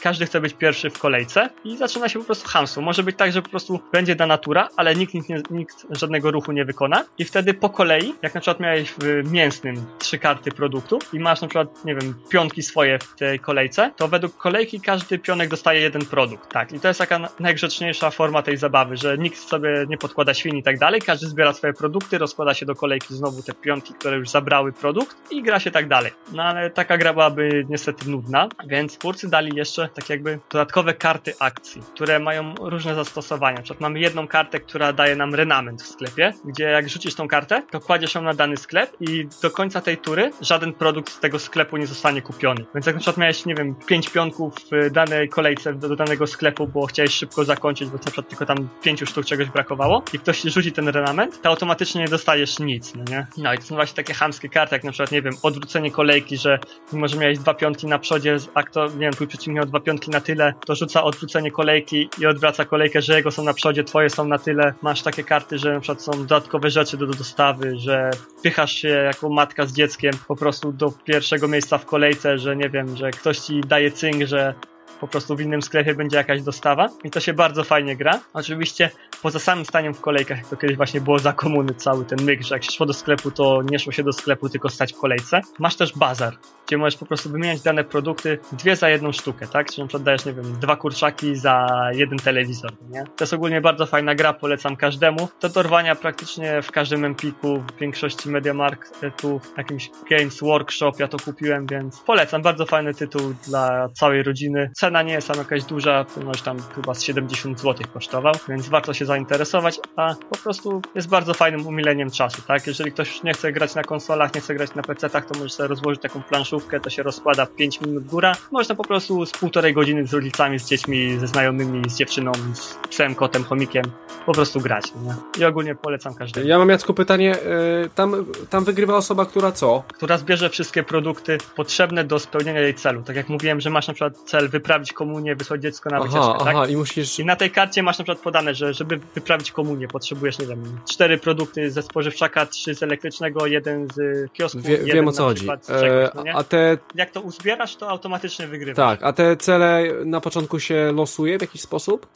każdy chce być pierwszy w kolejce i zaczyna się po prostu hamstwo. Może być tak, że po prostu będzie dana tura, ale nikt, nikt, nikt żadnego ruchu nie wykona i wtedy po kolei, jak na przykład miałeś w mięsnym trzy karty produktu i masz na przykład, nie wiem, pionki swoje w tej kolejce, to według kolejki każdy pionek dostaje jeden produkt. Tak, i to jest taka na- najgrzeczniejsza forma tej zabawy, że nikt sobie nie podkłada świni i tak dalej, każdy zbiera swoje produkty, rozkłada się do kolejki znowu te pionki, które już zabrały produkt i gra się tak dalej. No ale taka gra byłaby niestety nudna, więc twórcy dali jeszcze tak jakby dodatkowe karty akcji, które mają różne zastosowania. Na przykład mamy jedną kartę, która daje nam renament w sklepie, gdzie jak rzucisz tą kartę, to kładziesz ją na dany sklep i do końca tej tury żaden produkt z tego sklepu nie zostanie kupiony. Więc jak na przykład miałeś, nie wiem, pięć pionków w danej kolejce do, do danego sklepu, bo chciałeś szybko zakończyć, bo na przykład tylko tam pięciu sztuk czegoś brakowało i ktoś ci rzuci ten renament, to automatycznie nie dostajesz nic, no nie? No i to są właśnie takie chamskie karty, jak na przykład, nie wiem, odwrócenie kolejki, że mimo, że miałeś dwa pionki na przodzie, a kto, nie wiem, twój przeciwnik miał dwa pionki na tyle, to rzuca odwrócenie kolejki i odwraca kolejkę, że jego są na przodzie, twoje są na tyle. Masz takie karty, że na przykład są dodatkowe rzeczy do, do dostawy, że wpychasz się jako matka z dzieckiem po prostu do pierwszego miejsca w kolejce, że nie wiem, że ktoś ci daje cynk, że po prostu w innym sklepie będzie jakaś dostawa i to się bardzo fajnie gra. Oczywiście poza samym staniem w kolejkach, jak to kiedyś właśnie było za komuny cały ten myk, że jak się szło do sklepu, to nie szło się do sklepu, tylko stać w kolejce. Masz też bazar, gdzie możesz po prostu wymieniać dane produkty dwie za jedną sztukę, tak? Czyli na przykład dajesz, nie wiem, dwa kurczaki za jeden telewizor, nie? To jest ogólnie bardzo fajna gra, polecam każdemu. Do dorwania praktycznie w każdym Empiku, w większości Mediamarktu, w jakimś Games Workshop ja to kupiłem, więc polecam. Bardzo fajny tytuł dla całej rodziny. Cena nie jest tam jakaś duża, ponieważ tam chyba z 70 zł kosztował, więc warto się zainteresować, a po prostu jest bardzo fajnym umileniem czasu, tak? Jeżeli ktoś nie chce grać na konsolach, nie chce grać na PC-tach, to może sobie rozłożyć taką planszówkę, to się rozkłada 5 minut góra. Można po prostu z półtorej godziny z rodzicami, z dziećmi, ze znajomymi, z dziewczyną, z psem, kotem, chomikiem, po prostu grać, nie? I ogólnie polecam każdemu. Ja mam Jacku pytanie, y, tam, tam wygrywa osoba, która co? która zbierze wszystkie produkty potrzebne do spełnienia jej celu. Tak jak mówiłem, że masz na przykład cel wyprawić komunię, wysłać dziecko na wycieczkę, Aha, tak? aha, i musisz... I na tej karcie masz na przykład podane, że żeby wyprawić komunię, potrzebujesz, nie wiem, cztery produkty ze spożywczaka, trzy z elektrycznego, jeden z kiosku, Wie, jeden wiem o co chodzi. czegoś, E, no nie? a te, Jak to uzbierasz, to automatycznie wygrywasz. tak, a te cele na początku się losuje w jakiś sposób?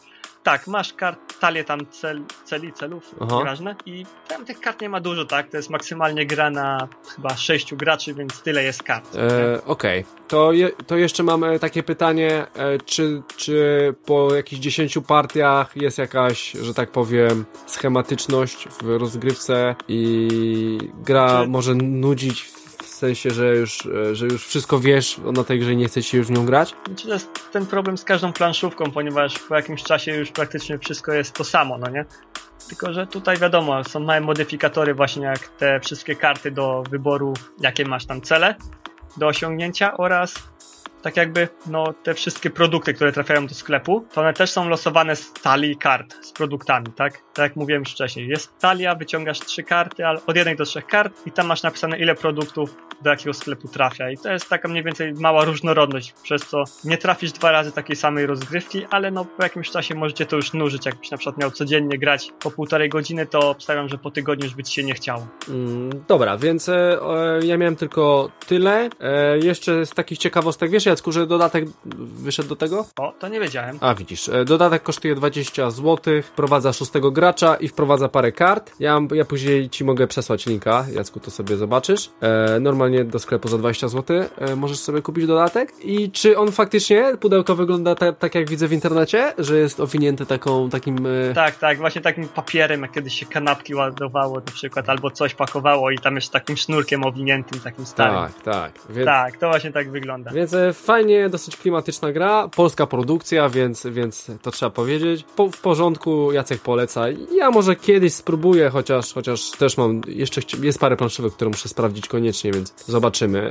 Tak, masz kart, talię tam cel, celi, celów, nieważne i tam tych kart nie ma dużo, tak, to jest maksymalnie gra na chyba sześciu graczy, więc tyle jest kart. E, Okej, okay. to, je, to jeszcze mamy takie pytanie, e, czy, czy po jakichś dziesięciu partiach jest jakaś, że tak powiem, schematyczność w rozgrywce i gra czy... może nudzić sensie, że już, że już wszystko wiesz na tej grze i nie chcesz się już w nią grać? Znaczy, to jest ten problem z każdą planszówką, ponieważ po jakimś czasie już praktycznie wszystko jest to samo, no nie? Tylko, że tutaj wiadomo, są małe modyfikatory właśnie jak te wszystkie karty do wyboru, jakie masz tam cele do osiągnięcia oraz tak jakby no, te wszystkie produkty, które trafiają do sklepu, to one też są losowane z talii kart, z produktami, tak? Tak jak mówiłem już wcześniej. Jest talia, wyciągasz trzy karty, od jednej do trzech kart i tam masz napisane ile produktów do jakiego sklepu trafia. I to jest taka mniej więcej mała różnorodność, przez co nie trafisz dwa razy takiej samej rozgrywki, ale no po jakimś czasie możecie to już nużyć. Jakbyś na przykład miał codziennie grać po półtorej godziny, to obstawiam, że po tygodniu już by ci się nie chciało. Mm, dobra, więc e, ja miałem tylko tyle. E, jeszcze z takich ciekawostek, wiesz Jacku, że dodatek wyszedł do tego? O, to nie wiedziałem. A widzisz, e, dodatek kosztuje 20 zł, wprowadza szóstego gracza i wprowadza parę kart. Ja, ja później ci mogę przesłać linka, Jacku, to sobie zobaczysz. E, normalnie do sklepu za 20 zł e, możesz sobie kupić dodatek. I czy on faktycznie, pudełko wygląda tak jak widzę w internecie, że jest owinięty taką, takim... E... Tak, tak, właśnie takim papierem, jak kiedyś się kanapki ładowało na przykład, albo coś pakowało i tam jeszcze takim sznurkiem owiniętym, takim starym. Tak, tak. Więc... Tak, to właśnie tak wygląda. Więc e, fajnie, dosyć klimatyczna gra, polska produkcja, więc, więc to trzeba powiedzieć. Po, w porządku, Jacek poleca. Ja może kiedyś spróbuję, chociaż, chociaż też mam, jeszcze jest parę planszówek, które muszę sprawdzić koniecznie, więc zobaczymy.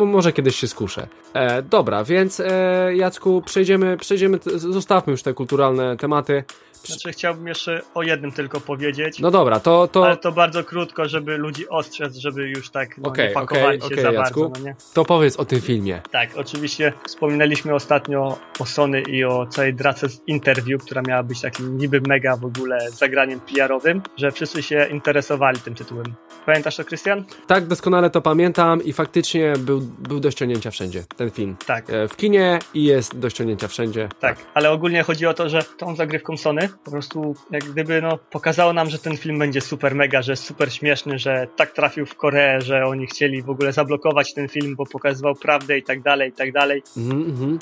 M może kiedyś się skuszę. E, dobra, więc e, Jacku, przejdziemy, przejdziemy, zostawmy już te kulturalne tematy. Znaczy chciałbym jeszcze o jednym tylko powiedzieć. No dobra, to... to... Ale to bardzo krótko, żeby ludzi ostrzec, żeby już tak no, okay, nie pakowali okay, się okay, za Jacku. bardzo. No nie? To powiedz o tym filmie. Tak, oczywiście wspominaliśmy ostatnio o Sony i o całej drace z interview, która miała być takim niby mega w ogóle zagraniem PR-owym, że wszyscy się interesowali tym tytułem. Pamiętasz to, Krystian? Tak, doskonale to pamiętam i faktycznie był, był do ściągnięcia wszędzie, ten film. Tak. E, w kinie i jest do ściągnięcia wszędzie. Tak, tak, ale ogólnie chodzi o to, że tą zagrywką Sony po prostu jak gdyby no, pokazało nam, że ten film będzie super mega, że jest super śmieszny, że tak trafił w Koreę, że oni chcieli w ogóle zablokować ten film, bo pokazywał prawdę i tak dalej, i tak dalej. Mhm, mhm.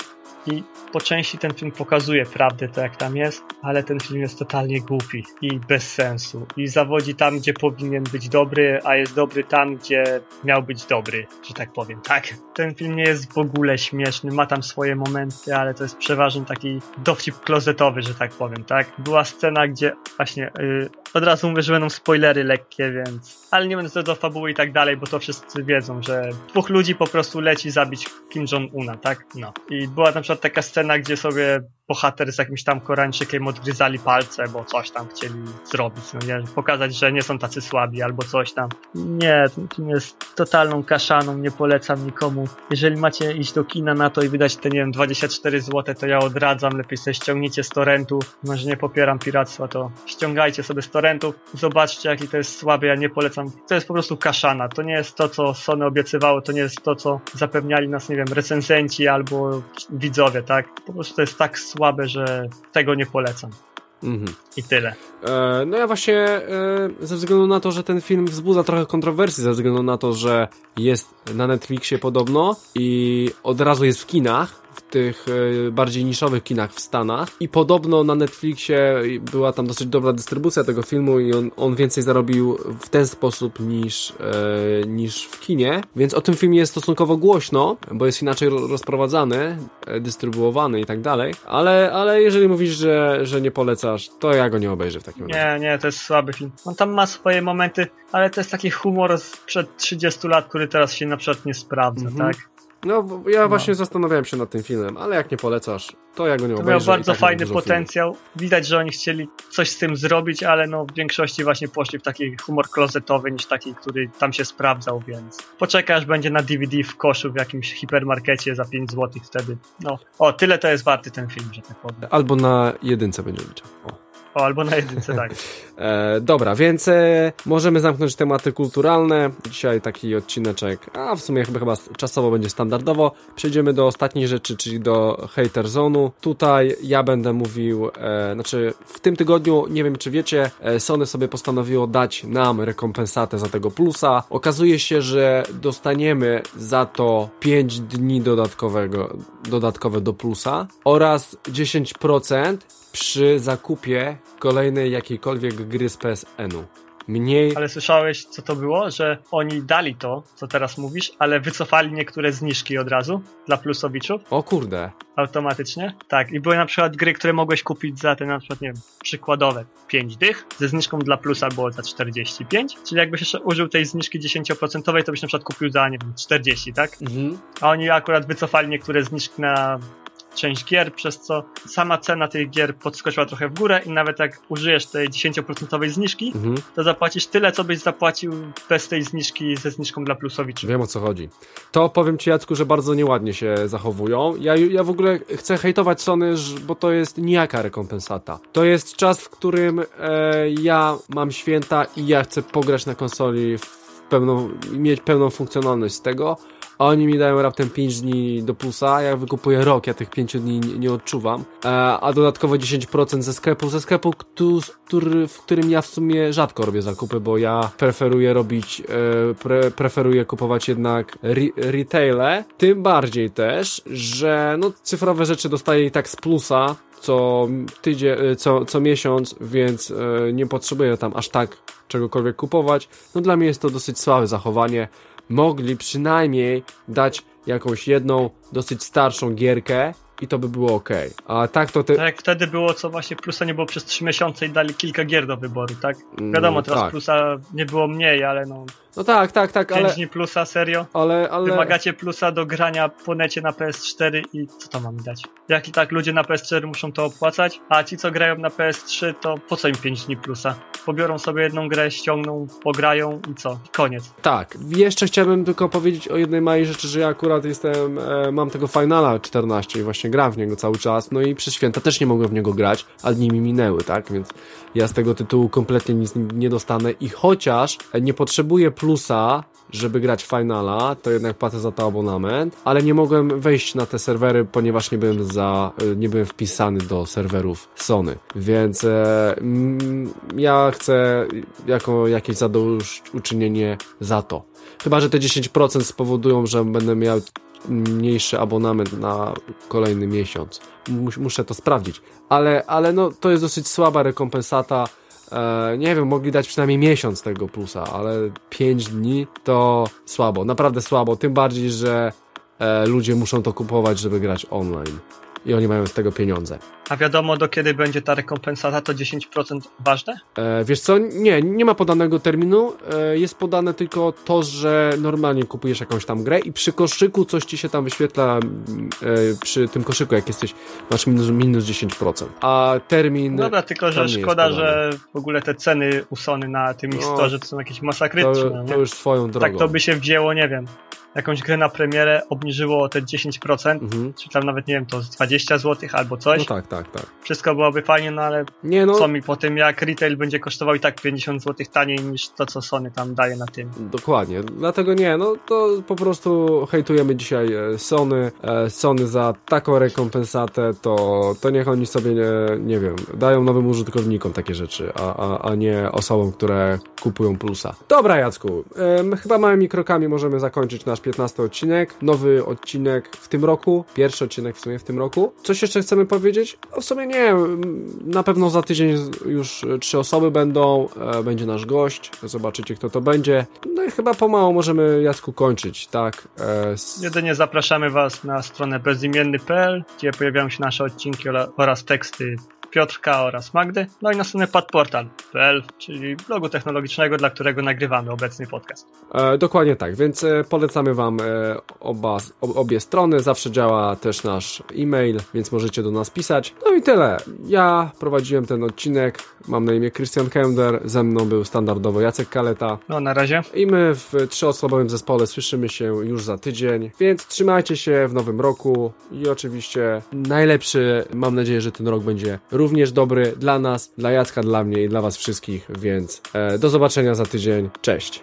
I po części ten film pokazuje prawdę, to jak tam jest, ale ten film jest totalnie głupi i bez sensu. I zawodzi tam, gdzie powinien być dobry, a jest dobry tam, gdzie miał być dobry, że tak powiem. Tak, ten film nie jest w ogóle śmieszny, ma tam swoje momenty, ale to jest przeważnie taki dowcip klozetowy, że tak powiem, tak? Była scena, gdzie właśnie yy, od razu mówię, że będą spoilery lekkie, więc... Ale nie będę do fabuły i tak dalej, bo to wszyscy wiedzą, że dwóch ludzi po prostu leci zabić Kim Jong-una, tak? No. I była na przykład taka scena, gdzie sobie bohater z jakimś tam Koreańczykiem odgryzali palce, bo coś tam chcieli zrobić, no nie? Pokazać, że nie są tacy słabi albo coś tam. Nie, film jest totalną kaszaną, nie polecam nikomu. Jeżeli macie iść do kina na to i wydać te, nie wiem, 24 zł, to ja odradzam, lepiej sobie ściągnijcie z torrentu. Może nie popieram piractwa, to ściągajcie sobie z torrentów, zobaczcie jaki to jest słaby, ja nie polecam. To jest po prostu kaszana, to nie jest to, co Sony obiecywało, to nie jest to, co zapewniali nas, nie wiem, recenzenci albo widzowie, tak? Po prostu to jest tak słabe słabe, że tego nie polecam. Mhm. I tyle. E, no ja właśnie e, ze względu na to, że ten film wzbudza trochę kontrowersji, ze względu na to, że jest na Netflixie podobno i od razu jest w kinach, tych e, bardziej niszowych kinach w Stanach i podobno na Netflixie była tam dosyć dobra dystrybucja tego filmu i on, on więcej zarobił w ten sposób niż, e, niż w kinie, więc o tym filmie jest stosunkowo głośno, bo jest inaczej rozprowadzany, e, dystrybuowany i tak dalej, ale, ale jeżeli mówisz, że, że nie polecasz, to ja go nie obejrzę w takim razie. Nie, nie, to jest słaby film. On tam ma swoje momenty, ale to jest taki humor sprzed 30 lat, który teraz się na przykład nie sprawdza, mhm. tak? No, ja no. właśnie zastanawiałem się nad tym filmem, ale jak nie polecasz, to ja go nie to obejrzę. miał bardzo tak fajny potencjał. Filmu. Widać, że oni chcieli coś z tym zrobić, ale no w większości właśnie poszli w taki humor klozetowy niż taki, który tam się sprawdzał, więc poczekaj aż będzie na DVD w koszu w jakimś hipermarkecie za 5 zł wtedy. No, o, tyle to jest warty ten film, że tak powiem. Albo na jedynce będzie liczył. O. O, albo na jedynce, tak. (laughs) E, dobra, więc e, możemy zamknąć tematy kulturalne. Dzisiaj taki odcineczek, a w sumie chyba, chyba czasowo będzie standardowo. Przejdziemy do ostatniej rzeczy, czyli do hater zonu. Tutaj ja będę mówił, e, znaczy w tym tygodniu, nie wiem czy wiecie, e, Sony sobie postanowiło dać nam rekompensatę za tego plusa. Okazuje się, że dostaniemy za to 5 dni dodatkowego, dodatkowe do plusa oraz 10% przy zakupie kolejnej jakiejkolwiek gry z PSN-u. Mniej. Ale słyszałeś, co to było? Że oni dali to, co teraz mówisz, ale wycofali niektóre zniżki od razu dla plusowiczów O kurde. automatycznie. Tak, i były na przykład gry, które mogłeś kupić za te na przykład, nie wiem, przykładowe 5 dych, ze zniżką dla plusa było za 45, czyli jakbyś jeszcze użył tej zniżki 10%, to byś na przykład kupił za, nie wiem, 40, tak? Mhm. A oni akurat wycofali niektóre zniżki na część gier, przez co sama cena tych gier podskoczyła trochę w górę i nawet jak użyjesz tej 10% zniżki, Mhm. to zapłacisz tyle, co byś zapłacił bez tej zniżki ze zniżką dla plusowiczów. Wiem o co chodzi. To powiem ci, Jacku, że bardzo nieładnie się zachowują. Ja, ja w ogóle chcę hejtować Sony, bo to jest nijaka rekompensata. To jest czas, w którym e, ja mam święta i ja chcę pograć na konsoli w pełną, mieć pełną funkcjonalność z tego. Oni mi dają raptem 5 dni do plusa, ja wykupuję rok, ja tych 5 dni nie, nie odczuwam. E, a dodatkowo 10% ze sklepu, ze sklepu, który, w którym ja w sumie rzadko robię zakupy, bo ja preferuję robić, e, pre, preferuję kupować jednak re, retaile. Tym bardziej też, że no, cyfrowe rzeczy dostaję i tak z plusa, co tydzień, e, co, co miesiąc, więc e, nie potrzebuję tam aż tak czegokolwiek kupować. No dla mnie jest to dosyć słabe zachowanie. Mogli przynajmniej dać jakąś jedną dosyć starszą gierkę i to by było ok. A tak to te... Tak jak wtedy było, co właśnie plusa nie było przez 3 miesiące i dali kilka gier do wyboru, tak? Mm, Wiadomo, teraz tak. plusa nie było mniej, ale no, No tak, tak, tak, 5 ale... dni plusa, serio? Ale, ale... Wymagacie plusa do grania po necie na PS4 i co to mam dać? Jak i tak ludzie na PS4 muszą to opłacać, a ci co grają na PS3 to po co im 5 dni plusa? Pobiorą sobie jedną grę, ściągną, pograją i co? Koniec. Tak, jeszcze chciałbym tylko powiedzieć o jednej małej rzeczy, że ja akurat jestem, e, mam tego Finala 14 i właśnie gram w niego cały czas, no i przez święta też nie mogłem w niego grać, a dni mi minęły, tak, więc ja z tego tytułu kompletnie nic nie dostanę i chociaż nie potrzebuję plusa, żeby grać Finala, to jednak płacę za to abonament, ale nie mogłem wejść na te serwery, ponieważ nie byłem za, e, nie byłem wpisany do serwerów Sony, więc e, mm, ja chcę jako jakieś zadośćuczynienie za to. Chyba, że te 10% spowodują, że będę miał mniejszy abonament na kolejny miesiąc. Mus, muszę to sprawdzić. Ale, ale no, to jest dosyć słaba rekompensata. E, nie wiem, mogli dać przynajmniej miesiąc tego plusa, ale 5 dni to słabo, naprawdę słabo. Tym bardziej, że e, ludzie muszą to kupować, żeby grać online. I oni mają z tego pieniądze. A wiadomo do kiedy będzie ta rekompensata, to 10% ważne? E, wiesz co, nie, nie ma podanego terminu, e, jest podane tylko to, że normalnie kupujesz jakąś tam grę i przy koszyku coś ci się tam wyświetla mm, e, przy tym koszyku, jak jesteś, masz minus, minus 10%, a termin... Dobra, tylko że szkoda, że w ogóle te ceny u Sony na tym ich No, storze to są jakieś to, masakryczne. to nie? już swoją drogą. tak to by się wzięło, nie wiem, jakąś grę na premierę, obniżyło o te 10%, Mhm. czy tam nawet, nie wiem, to z 20 zł albo coś. No tak, tak, tak. Wszystko byłoby fajnie, no ale Nie no, co mi po tym, jak retail będzie kosztował i tak 50 zł taniej niż to, co Sony tam daje na tym. Dokładnie, dlatego nie, no to po prostu hejtujemy dzisiaj e, Sony, e, Sony za taką rekompensatę, to, to niech oni sobie, nie, nie wiem, dają nowym użytkownikom takie rzeczy, a, a, a nie osobom, które kupują plusa. Dobra Jacku, em, chyba małymi krokami możemy zakończyć nasz 15 odcinek, nowy odcinek w tym roku, pierwszy odcinek w sumie w tym roku. Coś jeszcze chcemy powiedzieć? No w sumie nie, na pewno za tydzień już trzy osoby będą, e, będzie nasz gość, zobaczycie kto to będzie. No i chyba pomału możemy Jacku kończyć, tak? E, Jedynie zapraszamy Was na stronę bezimienny.pl, gdzie pojawiają się nasze odcinki oraz teksty Piotrka oraz Magdy, no i na stronę padportal.pl, czyli blogu technologicznego, dla którego nagrywamy obecny podcast. E, dokładnie tak, więc e, polecamy Wam e, oba, ob, obie strony. Zawsze działa też nasz e-mail, więc możecie do nas pisać. No i tyle. Ja prowadziłem ten odcinek. Mam na imię Christian Kender, ze mną był standardowo Jacek Kaleta. No na razie. I my w trzyosobowym zespole słyszymy się już za tydzień, więc trzymajcie się w nowym roku i oczywiście najlepszy, mam nadzieję, że ten rok będzie również dobry dla nas, dla Jacka, dla mnie i dla was wszystkich, więc e, do zobaczenia za tydzień. Cześć!